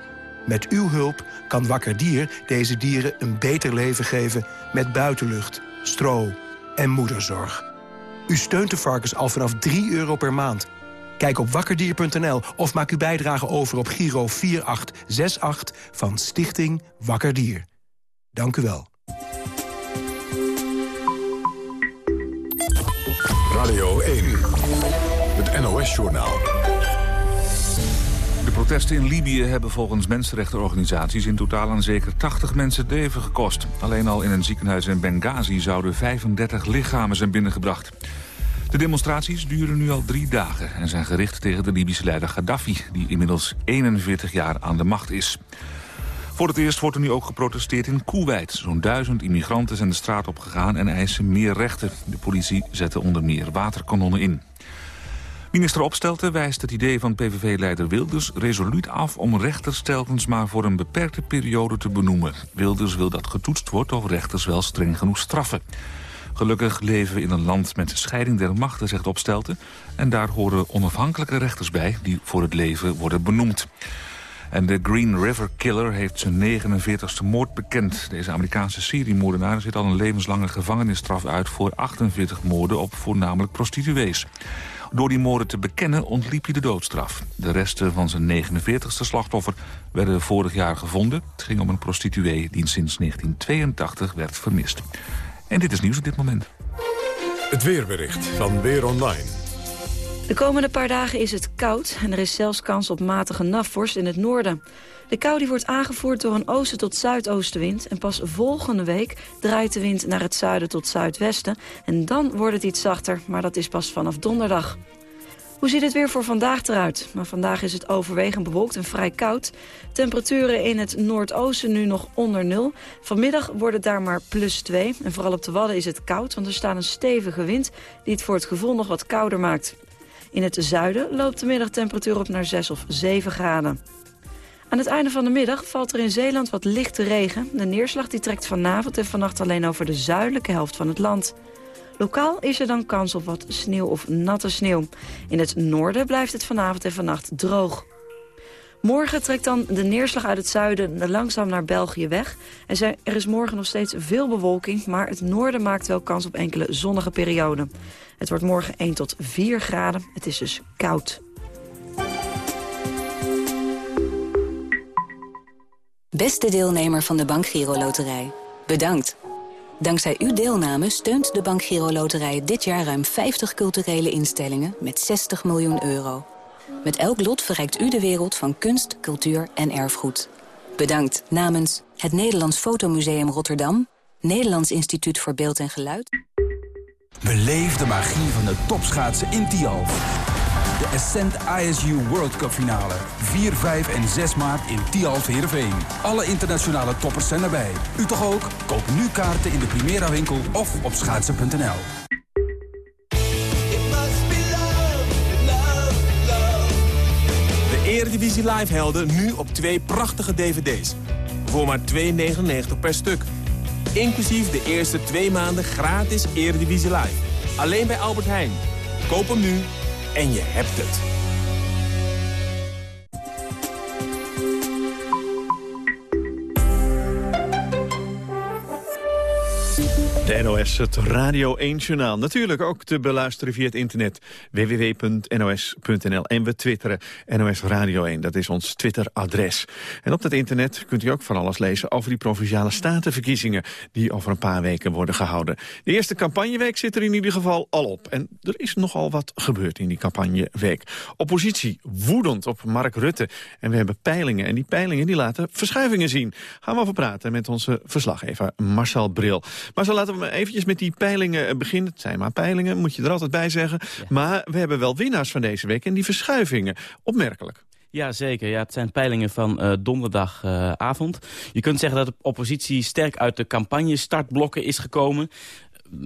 Met uw hulp kan Wakker Dier deze dieren een beter leven geven... met buitenlucht, stro en moederzorg. U steunt de varkens al vanaf 3 euro per maand. Kijk op wakkerdier.nl of maak uw bijdrage over op Giro 4868 van Stichting Wakker Dier. Dank u wel. Radio 1, het NOS-journaal. Protesten in Libië hebben volgens mensenrechtenorganisaties in totaal aan zeker 80 mensen leven gekost. Alleen al in een ziekenhuis in Benghazi zouden 35 lichamen zijn binnengebracht. De demonstraties duren nu al drie dagen en zijn gericht tegen de Libische leider Gaddafi, die inmiddels 41 jaar aan de macht is. Voor het eerst wordt er nu ook geprotesteerd in Kuwait. Zo'n duizend immigranten zijn de straat op gegaan en eisen meer rechten. De politie zette onder meer waterkanonnen in. Minister Opstelten wijst het idee van PVV-leider Wilders resoluut af... om rechters telkens maar voor een beperkte periode te benoemen. Wilders wil dat getoetst wordt of rechters wel streng genoeg straffen. Gelukkig leven we in een land met scheiding der machten, zegt Opstelten. En daar horen onafhankelijke rechters bij die voor het leven worden benoemd. En de Green River Killer heeft zijn 49ste moord bekend. Deze Amerikaanse seriemoordenaar zit al een levenslange gevangenisstraf uit... voor 48 moorden op voornamelijk prostituees. Door die moorden te bekennen ontliep hij de doodstraf. De resten van zijn 49ste slachtoffer werden vorig jaar gevonden. Het ging om een prostituee die sinds 1982 werd vermist. En dit is nieuws op dit moment. Het weerbericht van Weer Online. De komende paar dagen is het koud en er is zelfs kans op matige nafvorst in het noorden. De kou die wordt aangevoerd door een oosten tot zuidoostenwind... en pas volgende week draait de wind naar het zuiden tot zuidwesten... en dan wordt het iets zachter, maar dat is pas vanaf donderdag. Hoe ziet het weer voor vandaag eruit? Maar vandaag is het overwegend bewolkt en vrij koud. Temperaturen in het noordoosten nu nog onder nul. Vanmiddag wordt het daar maar plus 2. En vooral op de Wadden is het koud, want er staat een stevige wind... die het voor het gevoel nog wat kouder maakt. In het zuiden loopt de middagtemperatuur op naar 6 of 7 graden. Aan het einde van de middag valt er in Zeeland wat lichte regen. De neerslag die trekt vanavond en vannacht alleen over de zuidelijke helft van het land. Lokaal is er dan kans op wat sneeuw of natte sneeuw. In het noorden blijft het vanavond en vannacht droog. Morgen trekt dan de neerslag uit het zuiden langzaam naar België weg. Er is morgen nog steeds veel bewolking, maar het noorden maakt wel kans op enkele zonnige perioden. Het wordt morgen 1 tot 4 graden. Het is dus koud. Beste deelnemer van de Bank Giro Loterij, bedankt. Dankzij uw deelname steunt de Bank Giro Loterij dit jaar ruim 50 culturele instellingen met 60 miljoen euro. Met elk lot verrijkt u de wereld van kunst, cultuur en erfgoed. Bedankt namens het Nederlands Fotomuseum Rotterdam... Nederlands Instituut voor Beeld en Geluid... Beleef de magie van de topschaatsen in Tialf. De Ascent ISU World Cup finale. 4, 5 en 6 maart in Tialf Heerenveen. Alle internationale toppers zijn erbij. U toch ook? Koop nu kaarten in de Primera winkel of op schaatsen.nl. De Eredivisie Live helden nu op twee prachtige dvd's. Voor maar 2,99 per stuk. Inclusief de eerste twee maanden gratis Eredivisie Live. Alleen bij Albert Heijn. Koop hem nu en je hebt het. De NOS, het Radio 1-journaal. Natuurlijk ook te beluisteren via het internet www.nos.nl. En we twitteren NOS Radio 1, dat is ons Twitter-adres. En op dat internet kunt u ook van alles lezen over die Provinciale Statenverkiezingen... die over een paar weken worden gehouden. De eerste campagneweek zit er in ieder geval al op. En er is nogal wat gebeurd in die campagneweek. Oppositie woedend op Mark Rutte. En we hebben peilingen. En die peilingen die laten verschuivingen zien. Gaan we over praten met onze verslaggever Marcel Bril. Zo laten we eventjes met die peilingen beginnen. Het zijn maar peilingen, moet je er altijd bij zeggen. Maar we hebben wel winnaars van deze week en die verschuivingen. Opmerkelijk. Ja, zeker. Ja, het zijn peilingen van uh, donderdagavond. je kunt zeggen dat de oppositie sterk uit de campagne startblokken is gekomen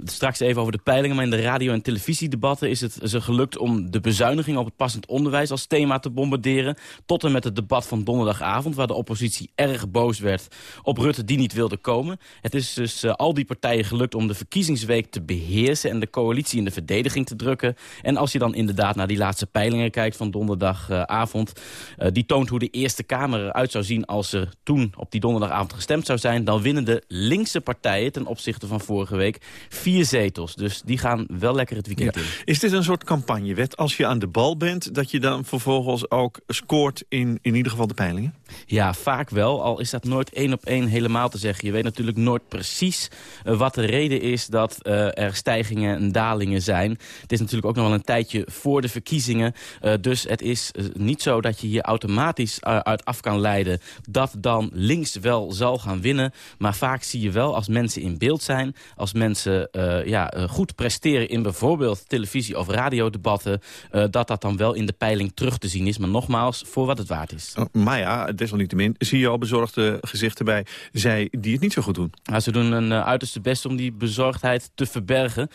straks even over de peilingen, maar in de radio- en televisiedebatten is het ze gelukt om de bezuiniging op het passend onderwijs als thema te bombarderen. Tot en met het debat van donderdagavond, waar de oppositie erg boos werd op Rutte die niet wilde komen. Het is dus uh, al die partijen gelukt om de verkiezingsweek te beheersen en de coalitie in de verdediging te drukken. En als je dan inderdaad naar die laatste peilingen kijkt van donderdagavond, uh, die toont hoe de Eerste Kamer eruit zou zien als er toen op die donderdagavond gestemd zou zijn, dan winnen de linkse partijen ten opzichte van vorige week vier zetels. Dus die gaan wel lekker het weekend in. Is dit een soort campagnewet? Als je aan de bal bent, dat je dan vervolgens ook scoort in, in ieder geval de peilingen? Ja, vaak wel. Al is dat nooit één op één helemaal te zeggen. Je weet natuurlijk nooit precies uh, wat de reden is dat uh, er stijgingen en dalingen zijn. Het is natuurlijk ook nog wel een tijdje voor de verkiezingen. Uh, dus het is niet zo dat je hier automatisch uit af kan leiden... dat dan links wel zal gaan winnen. Maar vaak zie je wel als mensen in beeld zijn... als mensen ja, goed presteren in bijvoorbeeld televisie- of radiodebatten... dat dat dan wel in de peiling terug te zien is. Maar nogmaals, voor wat het waard is. Oh, maar ja, desalniettemin zie je al bezorgde gezichten bij zij die het niet zo goed doen. Ze doen uh, uiterste best om die bezorgdheid te verbergen.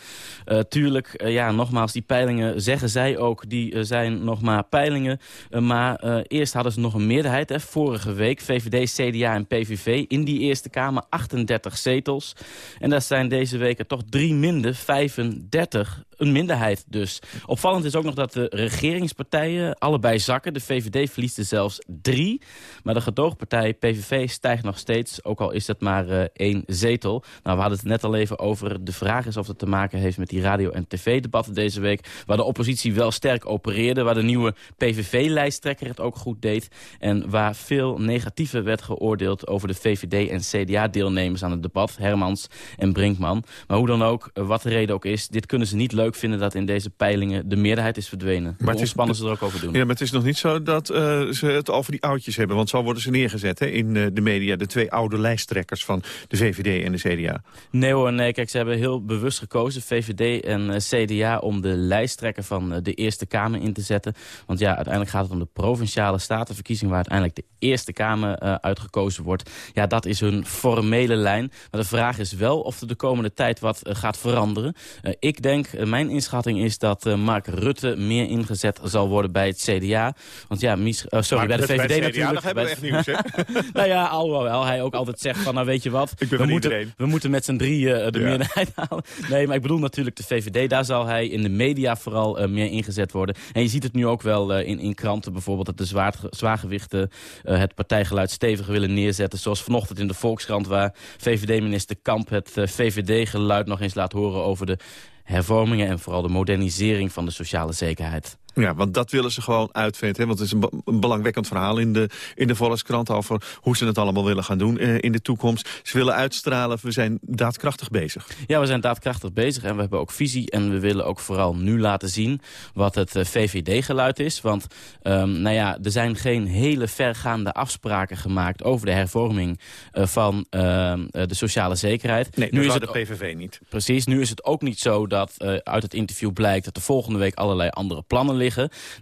Uh, tuurlijk, uh, ja, nogmaals, die peilingen zeggen zij ook, die zijn nog maar peilingen. maar eerst hadden ze nog een meerderheid, hè, vorige week, VVD, CDA en PVV, in die Eerste Kamer 38 zetels. En dat zijn deze week er toch drie minder, 35 een minderheid dus. Opvallend is ook nog dat de regeringspartijen allebei zakken. De VVD verliest er zelfs drie. Maar de gedoogpartij PVV stijgt nog steeds, ook al is dat maar uh, één zetel. Nou, we hadden het net al even over. De vraag is of het te maken heeft met die radio- en tv-debatten deze week. Waar de oppositie wel sterk opereerde. Waar de nieuwe PVV-lijsttrekker het ook goed deed. En waar veel negatiever werd geoordeeld over de VVD- en CDA-deelnemers aan het debat. Hermans en Brinkman. Maar hoe dan ook, wat de reden ook is, dit kunnen ze niet leuk vinden dat in deze peilingen de meerderheid is verdwenen. Maar het spannen ze er ook over doen. Ja, maar het is nog niet zo dat uh, ze het over die oudjes hebben. Want zo worden ze neergezet hè, in uh, de media. De twee oude lijsttrekkers van de VVD en de CDA. Nee hoor, nee. Kijk, ze hebben heel bewust gekozen, VVD en uh, CDA... om de lijsttrekker van de Eerste Kamer in te zetten. Want ja, uiteindelijk gaat het om de Provinciale Statenverkiezing... waar uiteindelijk de Eerste Kamer uitgekozen wordt. Ja, dat is hun formele lijn. Maar de vraag is wel of er de komende tijd wat gaat veranderen. ik denk, mijn inschatting is dat uh, Mark Rutte meer ingezet zal worden bij het CDA. Want ja, uh, sorry, bij de VVD bij natuurlijk. Hebben we echt nieuws, hè? nou ja, alhoewel hij ook altijd zegt van, nou weet je wat, ik ben we, moeten, iedereen. we moeten met z'n drieën de ja. meerderheid halen. Nee, maar ik bedoel natuurlijk de VVD, daar zal hij in de media vooral meer ingezet worden. En je ziet het nu ook wel in, in kranten bijvoorbeeld, dat de zwaar, zwaargewichten het partijgeluid stevig willen neerzetten. Zoals vanochtend in de Volkskrant, waar VVD-minister Kamp het VVD-geluid nog eens laat horen over de hervormingen en vooral de modernisering van de sociale zekerheid. Ja, want dat willen ze gewoon uitvinden. Hè? Want het is een, een, belangwekkend verhaal in de, in de Volkskrant... over hoe ze het allemaal willen gaan doen uh, in de toekomst. Ze willen uitstralen, we zijn daadkrachtig bezig. Ja, we zijn daadkrachtig bezig en we hebben ook visie. En we willen ook vooral nu laten zien wat het uh, VVD-geluid is. Want um, nou ja, er zijn geen hele vergaande afspraken gemaakt... over de hervorming uh, van de sociale zekerheid. Nee, nu is het de PVV niet. Precies, nu is het ook niet zo dat uit het interview blijkt... dat er volgende week allerlei andere plannen liggen.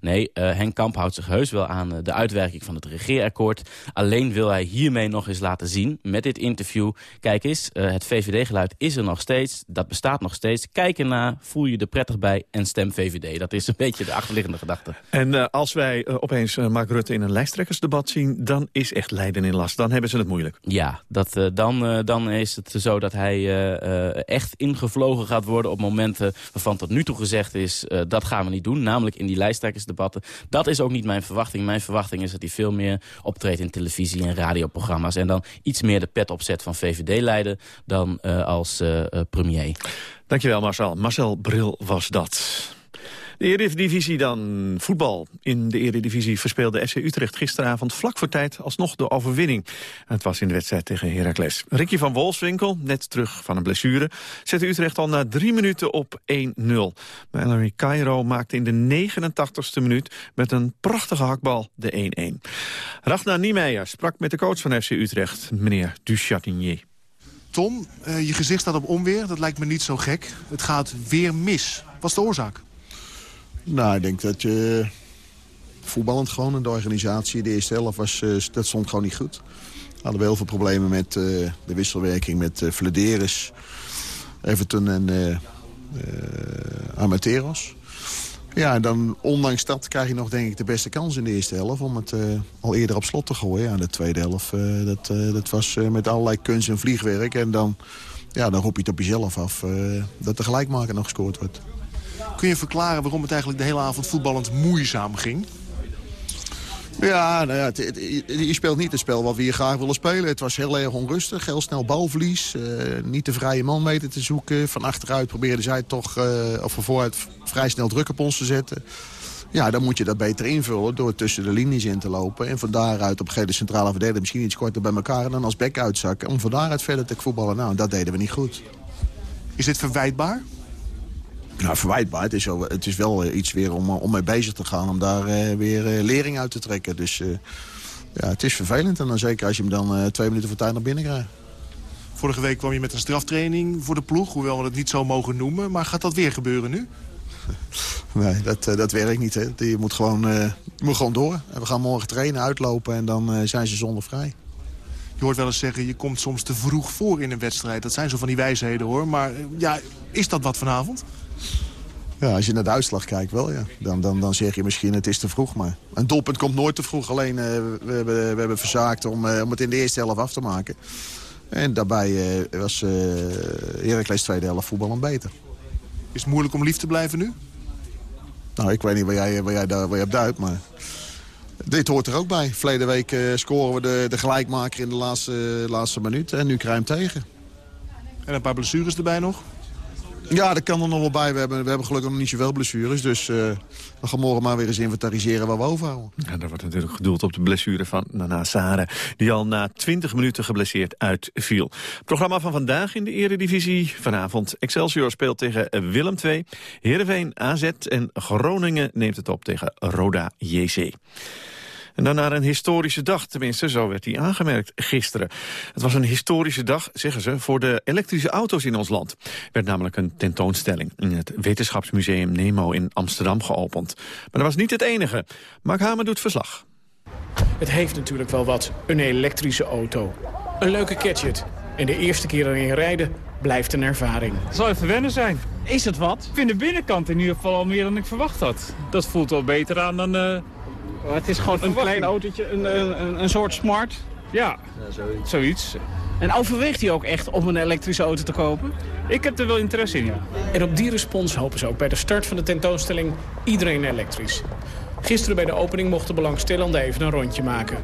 Nee, uh, Henk Kamp houdt zich heus wel aan uh, de uitwerking van het regeerakkoord. Alleen wil hij hiermee nog eens laten zien, met dit interview... kijk eens, uh, het VVD-geluid is er nog steeds, dat bestaat nog steeds. Kijk ernaar, voel je er prettig bij en stem VVD. Dat is een beetje de achterliggende gedachte. En als wij opeens Mark Rutte in een lijsttrekkersdebat zien... dan is echt Leiden in last, dan hebben ze het moeilijk. Ja, dat, dan, dan is het zo dat hij echt ingevlogen gaat worden... op momenten waarvan tot nu toe gezegd is, dat gaan we niet doen. Namelijk in die lijsttrekkersdebatten. Dat is ook niet mijn verwachting. Mijn verwachting is dat hij veel meer optreedt in televisie- en radioprogramma's. En dan iets meer de pet opzet van VVD-leider dan uh, als uh, uh, premier. Dankjewel Marcel. Marcel Bril was dat. De Eredivisie dan. Voetbal. In de Eredivisie verspeelde FC Utrecht gisteravond vlak voor tijd alsnog de overwinning. Het was in de wedstrijd tegen Heracles. Ricky van Wolfswinkel, net terug van een blessure, zette Utrecht al na drie minuten op 1-0. Mallory Cairo maakte in de 89ste minuut met een prachtige hakbal de 1-1. Ragnar Niemeyer sprak met de coach van FC Utrecht, meneer Duchatinier. Tom, uh, je gezicht staat op onweer. Dat lijkt me niet zo gek. Het gaat weer mis. Wat is de oorzaak? Nou, ik denk dat je voetballend gewoon in de organisatie, de eerste helft, was, uh, dat stond gewoon niet goed. Hadden we heel veel problemen met uh, de wisselwerking met uh, Everton en uh, Amateros. Ja, dan ondanks dat krijg je nog denk ik de beste kans in de eerste helft... om het al eerder op slot te gooien. Ja, de tweede helft, dat, dat was met allerlei kunst en vliegwerk. En dan, ja, dan roep je het op jezelf af dat de gelijkmaker nog gescoord wordt. Kun je verklaren waarom het eigenlijk de hele avond voetballend moeizaam ging? Ja, nou ja het, je speelt niet het spel wat we hier graag willen spelen. Het was heel erg onrustig, heel snel balverlies. Uh, niet de vrije man weten te zoeken. Van achteruit probeerden zij toch, uh, of van vooruit vrij snel druk op ons te zetten. Ja, dan moet je dat beter invullen door tussen de linies in te lopen. En van daaruit op een gegeven centrale verdediger misschien iets korter bij elkaar... en dan als bek uitzakken om van daaruit verder te voetballen. Nou, dat deden we niet goed. Is dit verwijtbaar? Nou, verwijtbaar. Het is, wel, het is wel iets weer om, om mee bezig te gaan. Om daar uh, weer uh, lering uit te trekken. Dus uh, ja, het is vervelend. En dan zeker als je hem dan twee minuten voor tijd naar binnen krijgt. Vorige week kwam je met een straftraining voor de ploeg. Hoewel we het niet zo mogen noemen. Maar gaat dat weer gebeuren nu? Nee, dat, dat werkt niet. Hè. Je, moet gewoon, je moet gewoon door. En we gaan morgen trainen, uitlopen en dan zijn ze zonder vrij. Je hoort wel eens zeggen, je komt soms te vroeg voor in een wedstrijd. Dat zijn zo van die wijsheden hoor. Maar ja, is dat wat vanavond? Ja, als je naar de uitslag kijkt wel, ja. Dan, dan, dan zeg je misschien het is te vroeg. Maar een doelpunt komt nooit te vroeg. Alleen uh, we, hebben, we hebben verzaakt om, uh, om het in de eerste helft af te maken. En daarbij uh, was uh, Heracles tweede helft voetbal beter. Is het moeilijk om lief te blijven nu? Nou, ik weet niet waar jij, waar jij, daar, waar jij op duidt, maar... Dit hoort er ook bij. Verleden week scoren we de, de gelijkmaker in de laatste, laatste minuut. En nu hem tegen. En een paar blessures erbij nog? Ja, dat kan er nog wel bij. We hebben, we hebben gelukkig nog niet zoveel blessures. Dus uh, we gaan morgen maar weer eens inventariseren waar we overhouden. Ja, daar wordt natuurlijk gedoeld op de blessure van Nana Sare... die al na 20 minuten geblesseerd uitviel. Programma van vandaag in de eredivisie. Vanavond Excelsior speelt tegen Willem II. Heerenveen AZ en Groningen neemt het op tegen Roda JC. En dan naar een historische dag, tenminste, zo werd die aangemerkt gisteren. Het was een historische dag, zeggen ze, voor de elektrische auto's in ons land. Er werd namelijk een tentoonstelling in het Wetenschapsmuseum Nemo in Amsterdam geopend. Maar dat was niet het enige. Mark Hamer doet verslag. Het heeft natuurlijk wel wat, een elektrische auto. Een leuke gadget. En de eerste keer erin rijden blijft een ervaring. Het zal even wennen zijn. Is het wat? Ik vind de binnenkant in ieder geval al meer dan ik verwacht had. Dat voelt wel beter aan dan... Uh het is gewoon een klein autootje, een, een, een soort smart. Ja, zoiets. zoiets. En overweegt hij ook echt om een elektrische auto te kopen? Ik heb er wel interesse in, ja. En op die respons hopen ze ook bij de start van de tentoonstelling iedereen elektrisch. Gisteren bij de opening mochten belangstellenden even een rondje maken.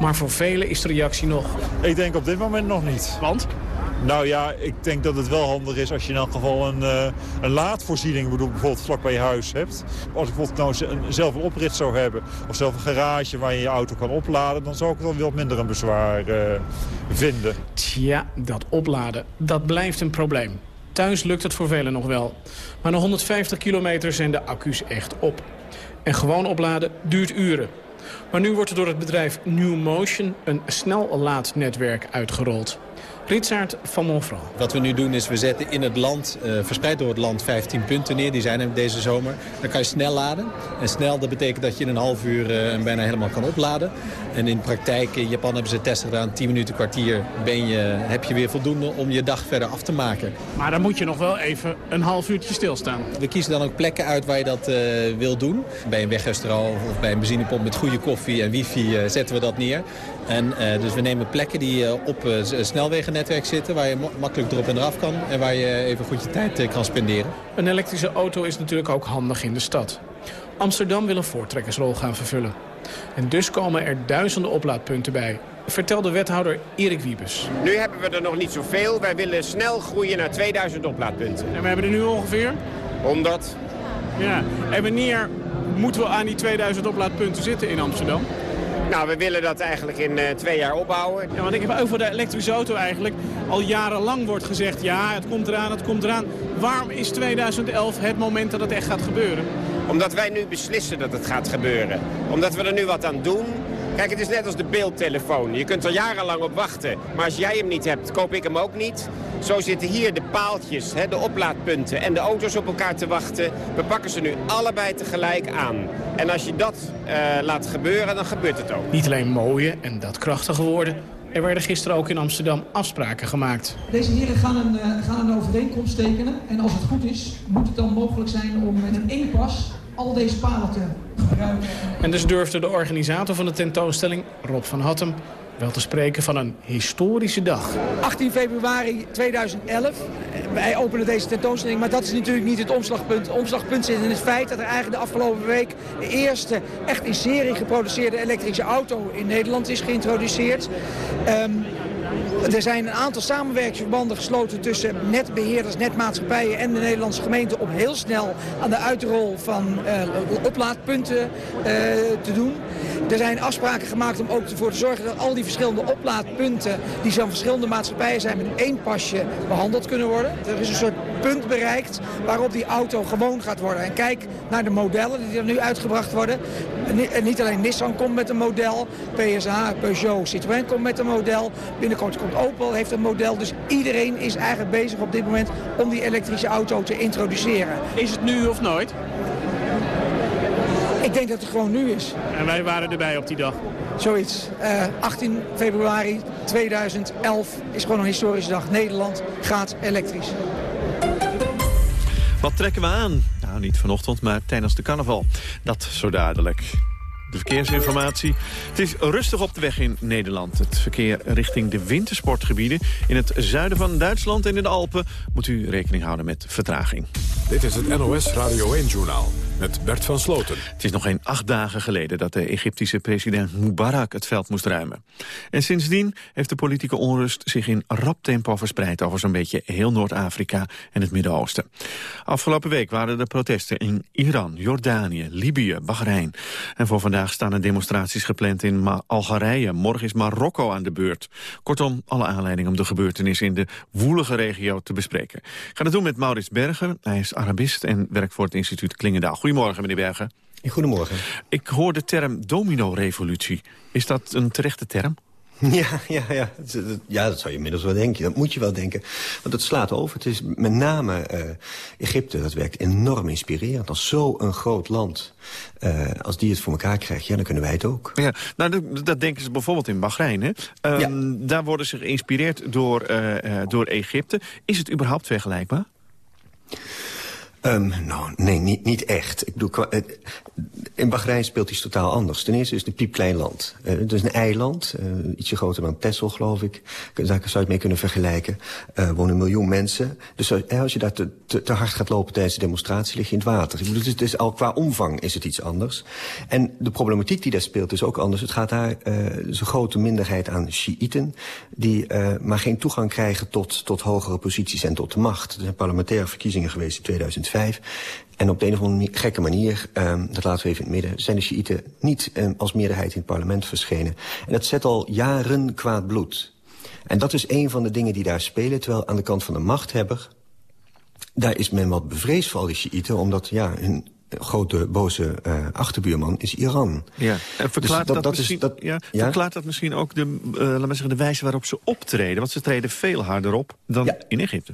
Maar voor velen is de reactie nog... Ik denk op dit moment nog niet. Want? Nou ja, ik denk dat het wel handig is als je in elk geval een, uh, een laadvoorziening bijvoorbeeld vlak bij je huis hebt. Als ik bijvoorbeeld nou zelf een oprit zou hebben of zelf een garage waar je je auto kan opladen, dan zou ik het wel minder een bezwaar uh, vinden. Tja, dat opladen, dat blijft een probleem. Thuis lukt het voor velen nog wel. Maar na 150 kilometer zijn de accu's echt op. En gewoon opladen duurt uren. Maar nu wordt er door het bedrijf New Motion een snel laadnetwerk uitgerold. Ritsaard van Monfran. Wat we nu doen is we zetten in het land, uh, verspreid door het land, 15 punten neer. Die zijn er deze zomer. Dan kan je snel laden. En snel, dat betekent dat je in een half uur uh, bijna helemaal kan opladen. En in praktijk, in Japan hebben ze testen gedaan. 10 minuten, kwartier ben je, heb je weer voldoende om je dag verder af te maken. Maar dan moet je nog wel even een half uurtje stilstaan. We kiezen dan ook plekken uit waar je dat uh, wil doen. Bij een wegrestaurant of bij een benzinepomp met goede koffie en wifi zetten we dat neer. En, dus we nemen plekken die op snelwegen netwerk zitten... waar je makkelijk erop en eraf kan en waar je even goed je tijd eh, kan spenderen. Een elektrische auto is natuurlijk ook handig in de stad. Amsterdam wil een voortrekkersrol gaan vervullen. En dus komen er duizenden oplaadpunten bij, vertelde wethouder Erik Wiebes. Nu hebben we er nog niet zoveel. Wij willen snel groeien naar 2000 oplaadpunten. En we hebben er nu ongeveer? 100. Ja, en wanneer moeten we aan die 2000 oplaadpunten zitten in Amsterdam? Nou, we willen dat eigenlijk in uh, twee jaar opbouwen. Ja, want ik heb over de elektrische auto eigenlijk al jarenlang wordt gezegd... ja, het komt eraan, het komt eraan. Waarom is 2011 het moment dat het echt gaat gebeuren? Omdat wij nu beslissen dat het gaat gebeuren. Omdat we er nu wat aan doen. Kijk, het is net als de beeldtelefoon. Je kunt er jarenlang op wachten. Maar als jij hem niet hebt, koop ik hem ook niet. Zo zitten hier de paaltjes, de oplaadpunten en de auto's op elkaar te wachten. We pakken ze nu allebei tegelijk aan. En als je dat uh, laat gebeuren, dan gebeurt het ook. Niet alleen mooie en dat krachtige woorden. Er werden gisteren ook in Amsterdam afspraken gemaakt. Deze heren gaan een, uh, gaan een overeenkomst tekenen. En als het goed is, moet het dan mogelijk zijn om met een één pas al deze palen te gebruiken. En dus durfde de organisator van de tentoonstelling, Rob van Hattem, wel te spreken van een historische dag. 18 februari 2011. wij openen deze tentoonstelling, maar dat is natuurlijk niet het omslagpunt. Het omslagpunt zit in het feit dat er eigenlijk de afgelopen week... de eerste echt in serie geproduceerde elektrische auto in Nederland is geïntroduceerd. Um, er zijn een aantal samenwerkingsverbanden gesloten tussen netbeheerders, netmaatschappijen en de Nederlandse gemeente om heel snel aan de uitrol van uh, oplaadpunten uh, te doen. Er zijn afspraken gemaakt om ook ervoor te zorgen dat al die verschillende oplaadpunten die van verschillende maatschappijen zijn met één pasje behandeld kunnen worden. Er is een soort punt bereikt waarop die auto gewoon gaat worden. En kijk naar de modellen die er nu uitgebracht worden. En niet alleen Nissan komt met een model, PSA, Peugeot, Citroën komt met een model. Binnenkort komt Opel, heeft een model. Dus iedereen is eigenlijk bezig op dit moment om die elektrische auto te introduceren. Is het nu of nooit? Ik denk dat het gewoon nu is. En wij waren erbij op die dag? Zoiets. Uh, 18 februari 2011 is gewoon een historische dag. Nederland gaat elektrisch. Wat trekken we aan? Nou, niet vanochtend, maar tijdens de carnaval. Dat zo dadelijk. De verkeersinformatie. Het is rustig op de weg in Nederland. Het verkeer richting de wintersportgebieden in het zuiden van Duitsland en in de Alpen... moet u rekening houden met vertraging. Dit is het NOS Radio 1-journaal met Bert van Sloten. Het is nog geen acht dagen geleden dat de Egyptische president Mubarak het veld moest ruimen. En sindsdien heeft de politieke onrust zich in rap tempo verspreid over zo'n beetje heel Noord-Afrika en het Midden-Oosten. Afgelopen week waren er protesten in Iran, Jordanië, Libië, Bahrein. En voor vandaag staan er demonstraties gepland in Algerije. Morgen is Marokko aan de beurt. Kortom, alle aanleiding om de gebeurtenissen in de woelige regio te bespreken. Ik ga het doen met Maurits Berger. Hij is Arabist en werkt voor het instituut Klingendaal. Goedemorgen, meneer Bergen. Goedemorgen. Ik hoor de term domino-revolutie. Is dat een terechte term? Ja, ja, ja. ja, dat zou je inmiddels wel denken. Dat moet je wel denken. Want het slaat over. Het is met name uh, Egypte, dat werkt enorm inspirerend. Als zo'n groot land, uh, als die het voor elkaar krijgt, ja, dan kunnen wij het ook. Ja, nou, dat, dat denken ze bijvoorbeeld in Bahrein. Hè? Ja. Daar worden ze geïnspireerd door, uh, door Egypte. Is het überhaupt vergelijkbaar? Um, nou, nee, niet, niet echt. Ik bedoel, in Bahrein speelt iets totaal anders. Ten eerste is het een piepklein land. Uh, het is een eiland, uh, ietsje groter dan Texel, geloof ik. Daar zou je het mee kunnen vergelijken. Er uh, wonen een miljoen mensen. Dus als je daar te, te, hard gaat lopen tijdens de demonstratie, lig je in het water. Ik bedoel, het is, al qua omvang is het iets anders. En de problematiek die daar speelt is ook anders. Het gaat daar, is een grote minderheid aan Shiiten... die maar geen toegang krijgen tot, tot hogere posities en tot de macht. Er zijn parlementaire verkiezingen geweest in 2005. En op de een of andere gekke manier, um, dat laten we even in het midden... zijn de Shiiten niet um, als meerderheid in het parlement verschenen. En dat zet al jaren kwaad bloed. En dat is een van de dingen die daar spelen. Terwijl aan de kant van de machthebber... daar is men wat bevreesd voor al die Shiiten... omdat ja, hun grote boze uh, achterbuurman is Iran. Ja, en verklaart, dus dat, dat, dat, misschien, dat, ja, ja? verklaart dat misschien ook de, uh, laat zeggen, de wijze waarop ze optreden? Want ze treden veel harder op dan ja. in Egypte.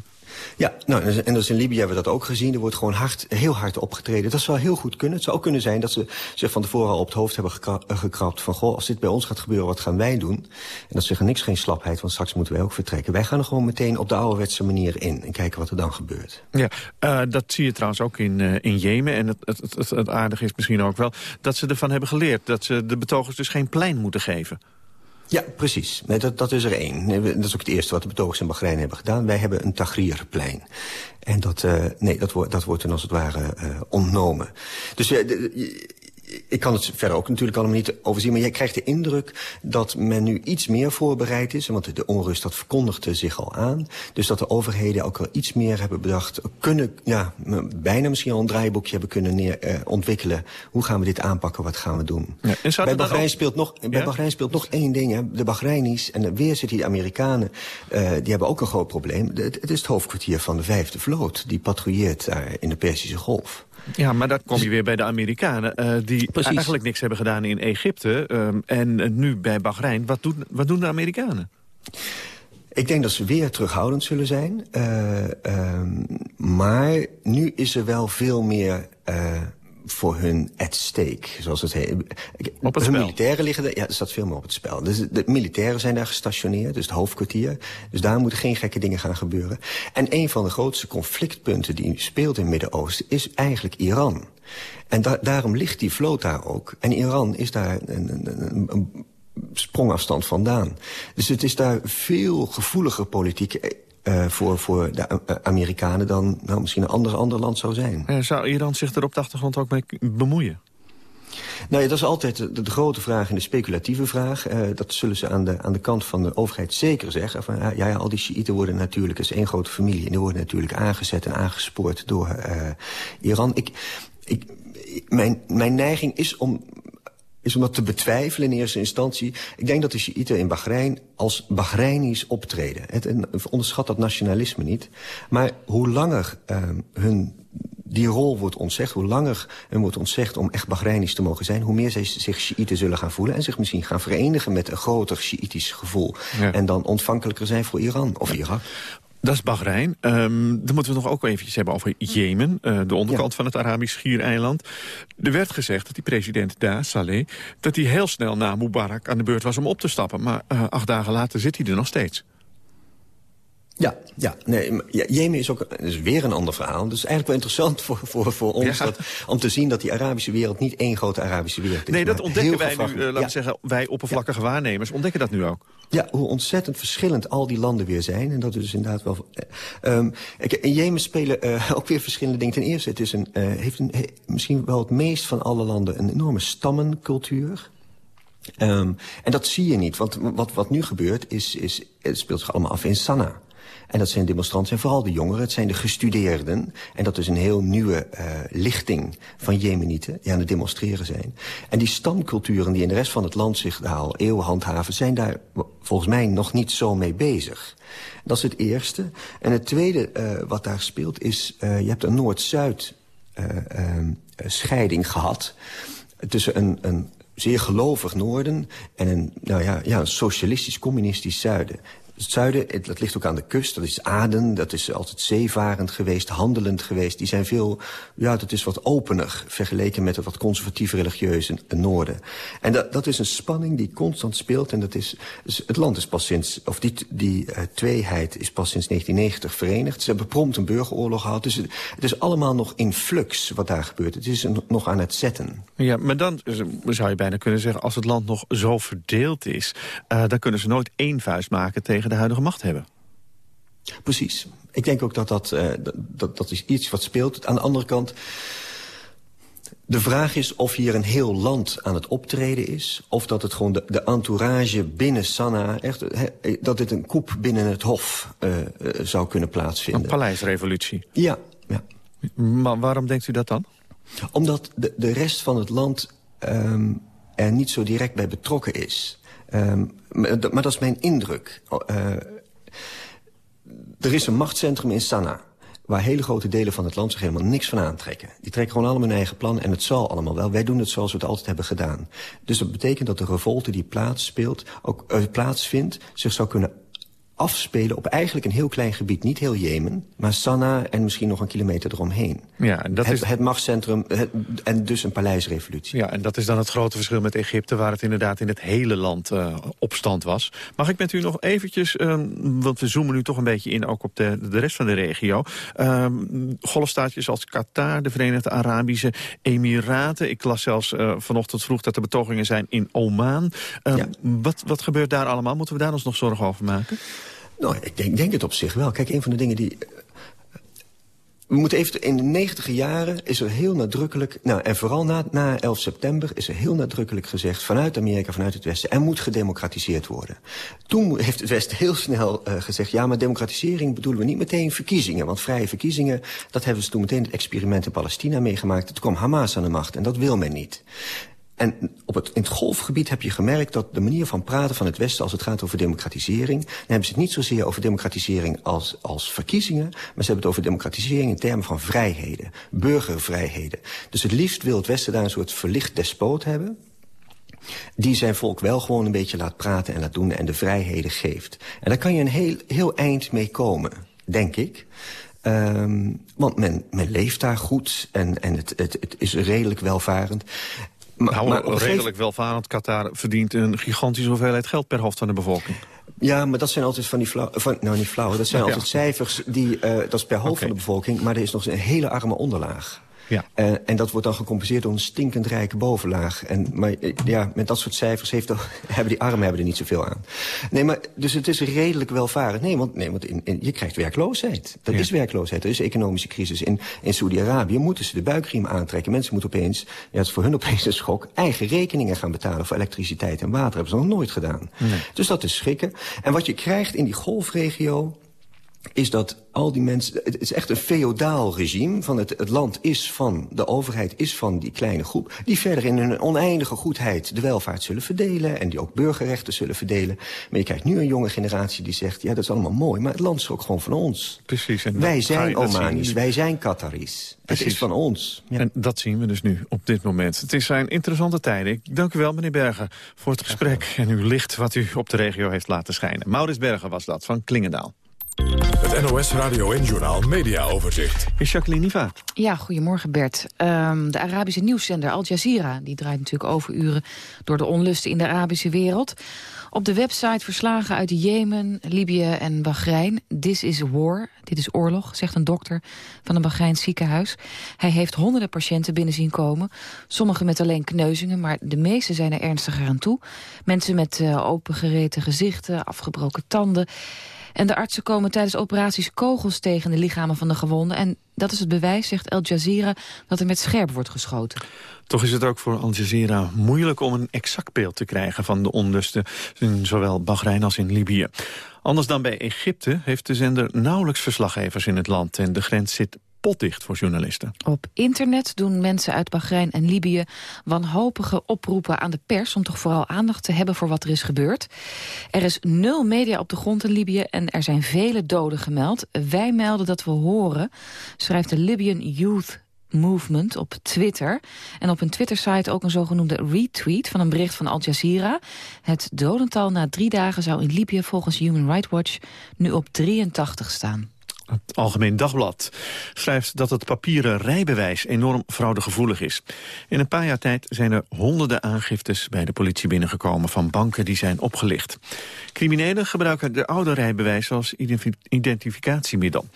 Ja, nou, en dat is in Libië hebben we dat ook gezien. Er wordt gewoon hard, heel hard opgetreden. Dat zou heel goed kunnen. Het zou ook kunnen zijn dat ze zich van tevoren al op het hoofd hebben gekrapt... van, goh, als dit bij ons gaat gebeuren, wat gaan wij doen? En dat zeggen niks geen slapheid, want straks moeten wij ook vertrekken. Wij gaan er gewoon meteen op de ouderwetse manier in... en kijken wat er dan gebeurt. Ja, uh, dat zie je trouwens ook in, uh, in Jemen. En het, het, het, het aardige is misschien ook wel dat ze ervan hebben geleerd... dat ze de betogers dus geen plein moeten geven. Ja, precies. Dat, dat is er één. Dat is ook het eerste wat de betogers in Bahrein hebben gedaan. Wij hebben een Tahrirplein. En dat, uh, nee, dat, wordt dat wordt dan als het ware uh, ontnomen. Dus uh, de, ik kan het verder ook natuurlijk allemaal niet overzien... maar jij krijgt de indruk dat men nu iets meer voorbereid is... want de onrust dat verkondigde zich al aan. Dus dat de overheden ook al iets meer hebben bedacht... kunnen ja, bijna misschien al een draaiboekje hebben kunnen neer, eh, ontwikkelen. Hoe gaan we dit aanpakken, wat gaan we doen? Ja, bij Bahrein, ook... speelt nog, ja? bij Bahrein speelt nog één ding. Hè. De Bahrainis, en weer zitten die Amerikanen... Uh, die hebben ook een groot probleem. Het, het is het hoofdkwartier van de vijfde vloot. Die patrouilleert daar in de Persische Golf. Ja, maar dan kom je weer bij de Amerikanen... Uh, die Precies. eigenlijk niks hebben gedaan in Egypte... Um, en nu bij Bahrein. Wat doen, wat doen de Amerikanen? Ik denk dat ze weer terughoudend zullen zijn. Uh, uh, maar nu is er wel veel meer uh, voor hun at stake, zoals het heet. Op het hun spel. militairen liggen er, ja, er staat veel meer op het spel. Dus de militairen zijn daar gestationeerd, dus het hoofdkwartier. Dus daar moeten geen gekke dingen gaan gebeuren. En een van de grootste conflictpunten die speelt in het Midden-Oosten is eigenlijk Iran. En da daarom ligt die vloot daar ook. En Iran is daar een, een, een sprongafstand vandaan. Dus het is daar veel gevoeliger politiek uh, voor, voor de uh, Amerikanen dan nou, misschien een ander, ander land zou zijn. Uh, zou Iran zich er op de achtergrond ook mee bemoeien? Nou ja, dat is altijd de, de grote vraag en de speculatieve vraag. Dat zullen ze aan de, aan de kant van de overheid zeker zeggen. Van, ja, ja, al die Shiiten worden natuurlijk, is één grote familie... en die worden natuurlijk aangezet en aangespoord door Iran. Ik, ik, mijn, mijn neiging is om is om dat te betwijfelen in eerste instantie. Ik denk dat de Shiiten in Bahrein als Bahrainis optreden. Het, en onderschat dat nationalisme niet. Maar hoe langer uh, hun die rol wordt ontzegd, hoe langer hun wordt ontzegd om echt Bahrainis te mogen zijn... hoe meer zij zich Shiiten zullen gaan voelen... en zich misschien gaan verenigen met een groter Shiitisch gevoel. Ja. En dan ontvankelijker zijn voor Iran of Irak. Dat is Bahrein. Um, dan moeten we het nog ook eventjes hebben over Jemen, uh, de onderkant ja. van het Arabisch schiereiland. Er werd gezegd dat die president daar, Saleh, dat hij heel snel na Mubarak aan de beurt was om op te stappen. Maar uh, acht dagen later zit hij er nog steeds. Ja, ja, nee, ja, Jemen is ook is weer een ander verhaal. Dus eigenlijk wel interessant voor, voor, voor ons ja. dat, om te zien dat die Arabische wereld niet één grote Arabische wereld is. Nee, dat ontdekken wij nu, uh, laten we ja. zeggen, wij oppervlakkige waarnemers ontdekken dat nu ook. Ja, hoe ontzettend verschillend al die landen weer zijn. En dat is dus inderdaad wel... Uh, um, in Jemen spelen uh, ook weer verschillende dingen. Ten eerste, het is een, heeft een, he, misschien wel het meest van alle landen een enorme stammencultuur. Um, en dat zie je niet, want wat, wat nu gebeurt is, is, het speelt zich allemaal af in Sanaa. En dat zijn demonstranten, en vooral de jongeren. Het zijn de gestudeerden. En dat is een heel nieuwe uh, lichting van Jemenieten die aan het demonstreren zijn. En die stamculturen die in de rest van het land zich al eeuwen handhaven... zijn daar volgens mij nog niet zo mee bezig. Dat is het eerste. En het tweede uh, wat daar speelt is... Uh, je hebt een Noord-Zuid scheiding gehad... tussen een, een zeer gelovig noorden en een, nou ja, ja, een socialistisch-communistisch zuiden. Het zuiden, het, dat ligt ook aan de kust. Dat is Aden, dat is altijd zeevarend geweest, handelend geweest. Die zijn veel, ja, dat is wat opener vergeleken met het wat conservatief religieuze noorden. En dat, dat is een spanning die constant speelt. En dat is, het land is pas sinds, of die, die uh, tweeheid is pas sinds 1990 verenigd. Ze hebben prompt een burgeroorlog gehad. Dus het, is allemaal nog in flux wat daar gebeurt. Het is nog aan het zetten. Ja, maar dan zou je bijna kunnen zeggen, als het land nog zo verdeeld is... Uh, dan kunnen ze nooit één vuist maken tegen de huidige macht hebben. Precies. Ik denk ook dat dat, uh, dat, dat is iets wat speelt. Aan de andere kant... De vraag is of hier een heel land aan het optreden is... of dat het gewoon de, de entourage binnen Sanaa... Echt, he, dat dit een koep binnen het hof uh, uh, zou kunnen plaatsvinden. Een paleisrevolutie? Ja. ja. Maar waarom denkt u dat dan? Omdat de, de rest van het land um, er niet zo direct bij betrokken is... Um, maar dat is mijn indruk. Uh, er is een machtscentrum in Sanaa waar hele grote delen van het land zich helemaal niks van aantrekken. Die trekken gewoon allemaal hun eigen plan en het zal allemaal wel. Wij doen het zoals we het altijd hebben gedaan. Dus dat betekent dat de revolte die plaatsvindt, ook, uh, plaatsvindt zich zou kunnen afspelen op eigenlijk een heel klein gebied. Niet heel Jemen, maar Sanaa en misschien nog een kilometer eromheen. Ja, en dat het, is... het machtscentrum het, en dus een paleisrevolutie. Ja, en dat is dan het grote verschil met Egypte... waar het inderdaad in het hele land uh, opstand was. Mag ik met u nog eventjes, uh, want we zoomen nu toch een beetje in... ook op de, de rest van de regio. Uh, golfstaatjes als Qatar, de Verenigde Arabische Emiraten. Ik las zelfs uh, vanochtend vroeg dat er betogingen zijn in Oman. Ja. wat, wat gebeurt daar allemaal? Moeten we daar ons nog zorgen over maken? Nou, ik denk, het op zich wel. Kijk, een van de dingen die... We moeten even, in de negentiger jaren is er heel nadrukkelijk... Nou, en vooral na, na 11 september is er heel nadrukkelijk gezegd... vanuit Amerika, vanuit het Westen, er moet gedemocratiseerd worden. Toen heeft het Westen heel snel uh, gezegd... ja, maar democratisering bedoelen we niet meteen verkiezingen. Want vrije verkiezingen, dat hebben ze toen meteen het experiment in Palestina meegemaakt. Toen kwam Hamas aan de macht en dat wil men niet. En op het, in het golfgebied heb je gemerkt dat de manier van praten van het Westen... als het gaat over democratisering... dan hebben ze het niet zozeer over democratisering als, als verkiezingen... maar ze hebben het over democratisering in termen van vrijheden. Burgervrijheden. Dus het liefst wil het Westen daar een soort verlicht despoot hebben... die zijn volk wel gewoon een beetje laat praten en laat doen... en de vrijheden geeft. En daar kan je een heel, heel eind mee komen, denk ik... Um, want men, men leeft daar goed en, en het, het, het is redelijk welvarend. Maar, nou, maar redelijk gegeven... welvarend. Qatar verdient een gigantische hoeveelheid geld per hoofd van de bevolking. Ja, maar dat zijn altijd van die flauw... Van, nou, niet flauw. Dat zijn ja. altijd cijfers die... Uh, dat is per hoofd okay. van de bevolking. Maar er is nog een hele arme onderlaag. Ja. Uh, en dat wordt dan gecompenseerd door een stinkend rijke bovenlaag. En, maar ja, met dat soort cijfers heeft toch, hebben die armen hebben er niet zoveel aan. Nee, maar dus het is redelijk welvarend. Nee, want, nee, want in, in, je krijgt werkloosheid. Dat ja. is werkloosheid. Er is economische crisis. In, in Saudi-Arabië moeten ze de buikriem aantrekken. Mensen moeten opeens, ja, het is voor hun opeens een schok... eigen rekeningen gaan betalen voor elektriciteit en water. Dat hebben ze nog nooit gedaan. Nee. Dus dat is schrikken. En wat je krijgt in die golfregio is dat al die mensen... Het is echt een feodaal regime. Van het, het land is van, de overheid is van die kleine groep... die verder in hun oneindige goedheid de welvaart zullen verdelen... en die ook burgerrechten zullen verdelen. Maar je krijgt nu een jonge generatie die zegt... ja, dat is allemaal mooi, maar het land is ook gewoon van ons. Precies. En wij zijn Omanis, wij zijn Qataris. Het is van ons. Ja. En dat zien we dus nu op dit moment. Het is zijn interessante tijden. Ik dank u wel, meneer Bergen, voor het gesprek... en uw licht wat u op de regio heeft laten schijnen. Maurits Bergen was dat, van Klingendaal. Het NOS Radio en Journal Media Overzicht. Is Jacqueline Niva. Ja, goedemorgen Bert. Um, de Arabische nieuwszender Al Jazeera die draait natuurlijk overuren door de onlusten in de Arabische wereld. Op de website verslagen uit Jemen, Libië en Bahrein. This is war, dit is oorlog, zegt een dokter van een Bahreins ziekenhuis. Hij heeft honderden patiënten binnen zien komen. Sommigen met alleen kneuzingen, maar de meeste zijn er ernstiger aan toe. Mensen met uh, opengereten gezichten, afgebroken tanden. En de artsen komen tijdens operaties kogels tegen de lichamen van de gewonden. En dat is het bewijs, zegt Al Jazeera, dat er met scherp wordt geschoten. Toch is het ook voor Al Jazeera moeilijk om een exact beeld te krijgen... van de onlusten in zowel Bahrein als in Libië. Anders dan bij Egypte heeft de zender nauwelijks verslaggevers in het land... en de grens zit potdicht voor journalisten. Op internet doen mensen uit Bahrein en Libië wanhopige oproepen aan de pers... om toch vooral aandacht te hebben voor wat er is gebeurd. Er is nul media op de grond in Libië en er zijn vele doden gemeld. Wij melden dat we horen, schrijft de Libyan Youth Movement op Twitter. En op een Twitter-site ook een zogenoemde retweet van een bericht van Al Jazeera. Het dodental na drie dagen zou in Libië volgens Human Rights Watch nu op 83 staan. Het Algemeen Dagblad schrijft dat het papieren rijbewijs enorm fraudegevoelig is. In een paar jaar tijd zijn er honderden aangiftes bij de politie binnengekomen van banken die zijn opgelicht. Criminelen gebruiken de oude rijbewijs als identificatiemiddel.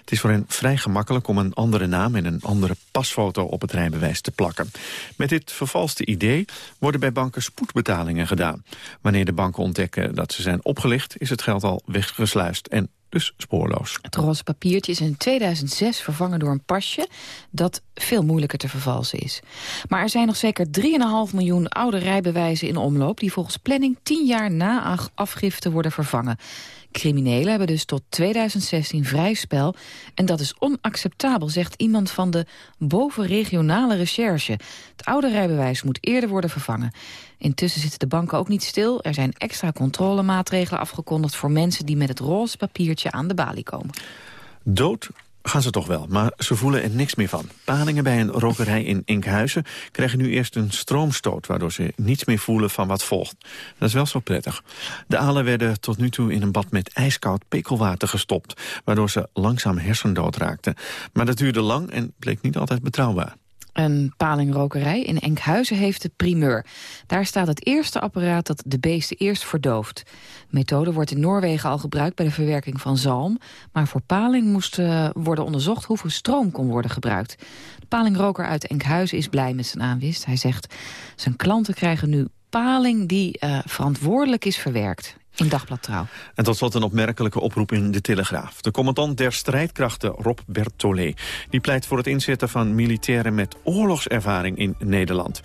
Het is voor hen vrij gemakkelijk om een andere naam en een andere pasfoto op het rijbewijs te plakken. Met dit vervalste idee worden bij banken spoedbetalingen gedaan. Wanneer de banken ontdekken dat ze zijn opgelicht is het geld al weggesluist en dus spoorloos. Het roze papiertje is in 2006 vervangen door een pasje... dat veel moeilijker te vervalsen is. Maar er zijn nog zeker 3,5 miljoen oude rijbewijzen in omloop... die volgens planning 10 jaar na afgifte worden vervangen. Criminelen hebben dus tot 2016 vrij spel. En dat is onacceptabel, zegt iemand van de bovenregionale recherche. Het oude rijbewijs moet eerder worden vervangen. Intussen zitten de banken ook niet stil. Er zijn extra controlemaatregelen afgekondigd voor mensen die met het roze papiertje aan de balie komen. Dood gaan ze toch wel, maar ze voelen er niks meer van. Palingen bij een rokerij in Enkhuizen krijgen nu eerst een stroomstoot... waardoor ze niets meer voelen van wat volgt. Dat is wel zo prettig. De alen werden tot nu toe in een bad met ijskoud pekelwater gestopt... waardoor ze langzaam hersendood raakten. Maar dat duurde lang en bleek niet altijd betrouwbaar. Een palingrokerij in Enkhuizen heeft de primeur. Daar staat het eerste apparaat dat de beesten eerst verdooft. De methode wordt in Noorwegen al gebruikt bij de verwerking van zalm. Maar voor paling moest uh, worden onderzocht hoeveel stroom kon worden gebruikt. De palingroker uit Enkhuizen is blij met zijn aanwist. Hij zegt, zijn klanten krijgen nu paling die uh, verantwoordelijk is verwerkt. In Dagblad Trouw. En tot slot een opmerkelijke oproep in de Telegraaf. De commandant der strijdkrachten, Rob Bertollet... die pleit voor het inzetten van militairen met oorlogservaring in Nederland.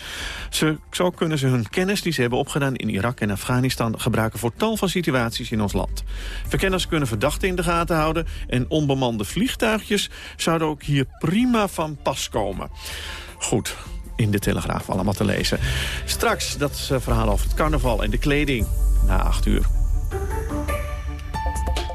Ze, zo kunnen ze hun kennis die ze hebben opgedaan in Irak en Afghanistan... gebruiken voor tal van situaties in ons land. Verkenners kunnen verdachten in de gaten houden... en onbemande vliegtuigjes zouden ook hier prima van pas komen. Goed, in de Telegraaf allemaal te lezen. Straks dat uh, verhaal over het carnaval en de kleding na acht uur.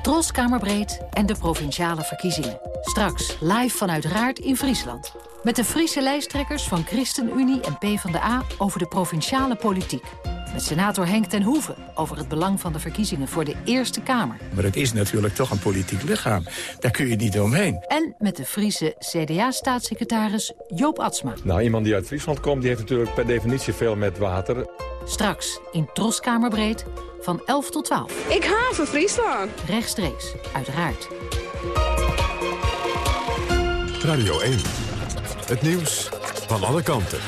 Troskamerbreed en de provinciale verkiezingen. Straks live vanuit Raart in Friesland. Met de Friese lijsttrekkers van ChristenUnie en PvdA over de provinciale politiek. Met senator Henk ten Hoeven over het belang van de verkiezingen voor de Eerste Kamer. Maar het is natuurlijk toch een politiek lichaam. Daar kun je niet omheen. En met de Friese CDA-staatssecretaris Joop Atsma. Nou, iemand die uit Friesland komt, die heeft natuurlijk per definitie veel met water. Straks in Troskamerbreed van 11 tot 12. Ik haven Friesland. Rechtstreeks, uiteraard. Radio 1. Het nieuws van alle kanten.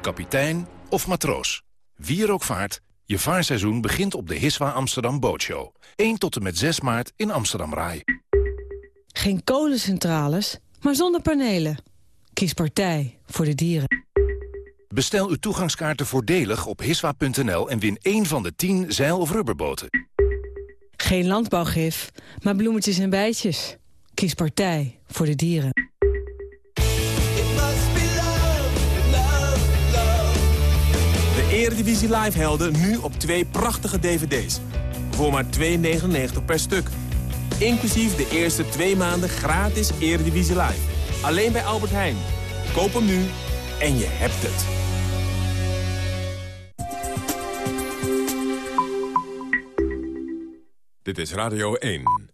Kapitein of matroos. Wie er ook vaart, je vaarseizoen begint op de Hiswa Amsterdam Bootshow. 1 tot en met 6 maart in Amsterdam Rai. Geen kolencentrales, maar zonnepanelen. Kies partij voor de dieren. Bestel uw toegangskaarten voordelig op hiswa.nl en win één van de 10 zeil- of rubberboten. Geen landbouwgif, maar bloemetjes en bijtjes. Kies partij voor de dieren. De Eredivisie Live helden nu op twee prachtige dvd's. Voor maar 2,99 per stuk. Inclusief de eerste twee maanden gratis Eredivisie Live. Alleen bij Albert Heijn. Koop hem nu en je hebt het. Dit is Radio 1.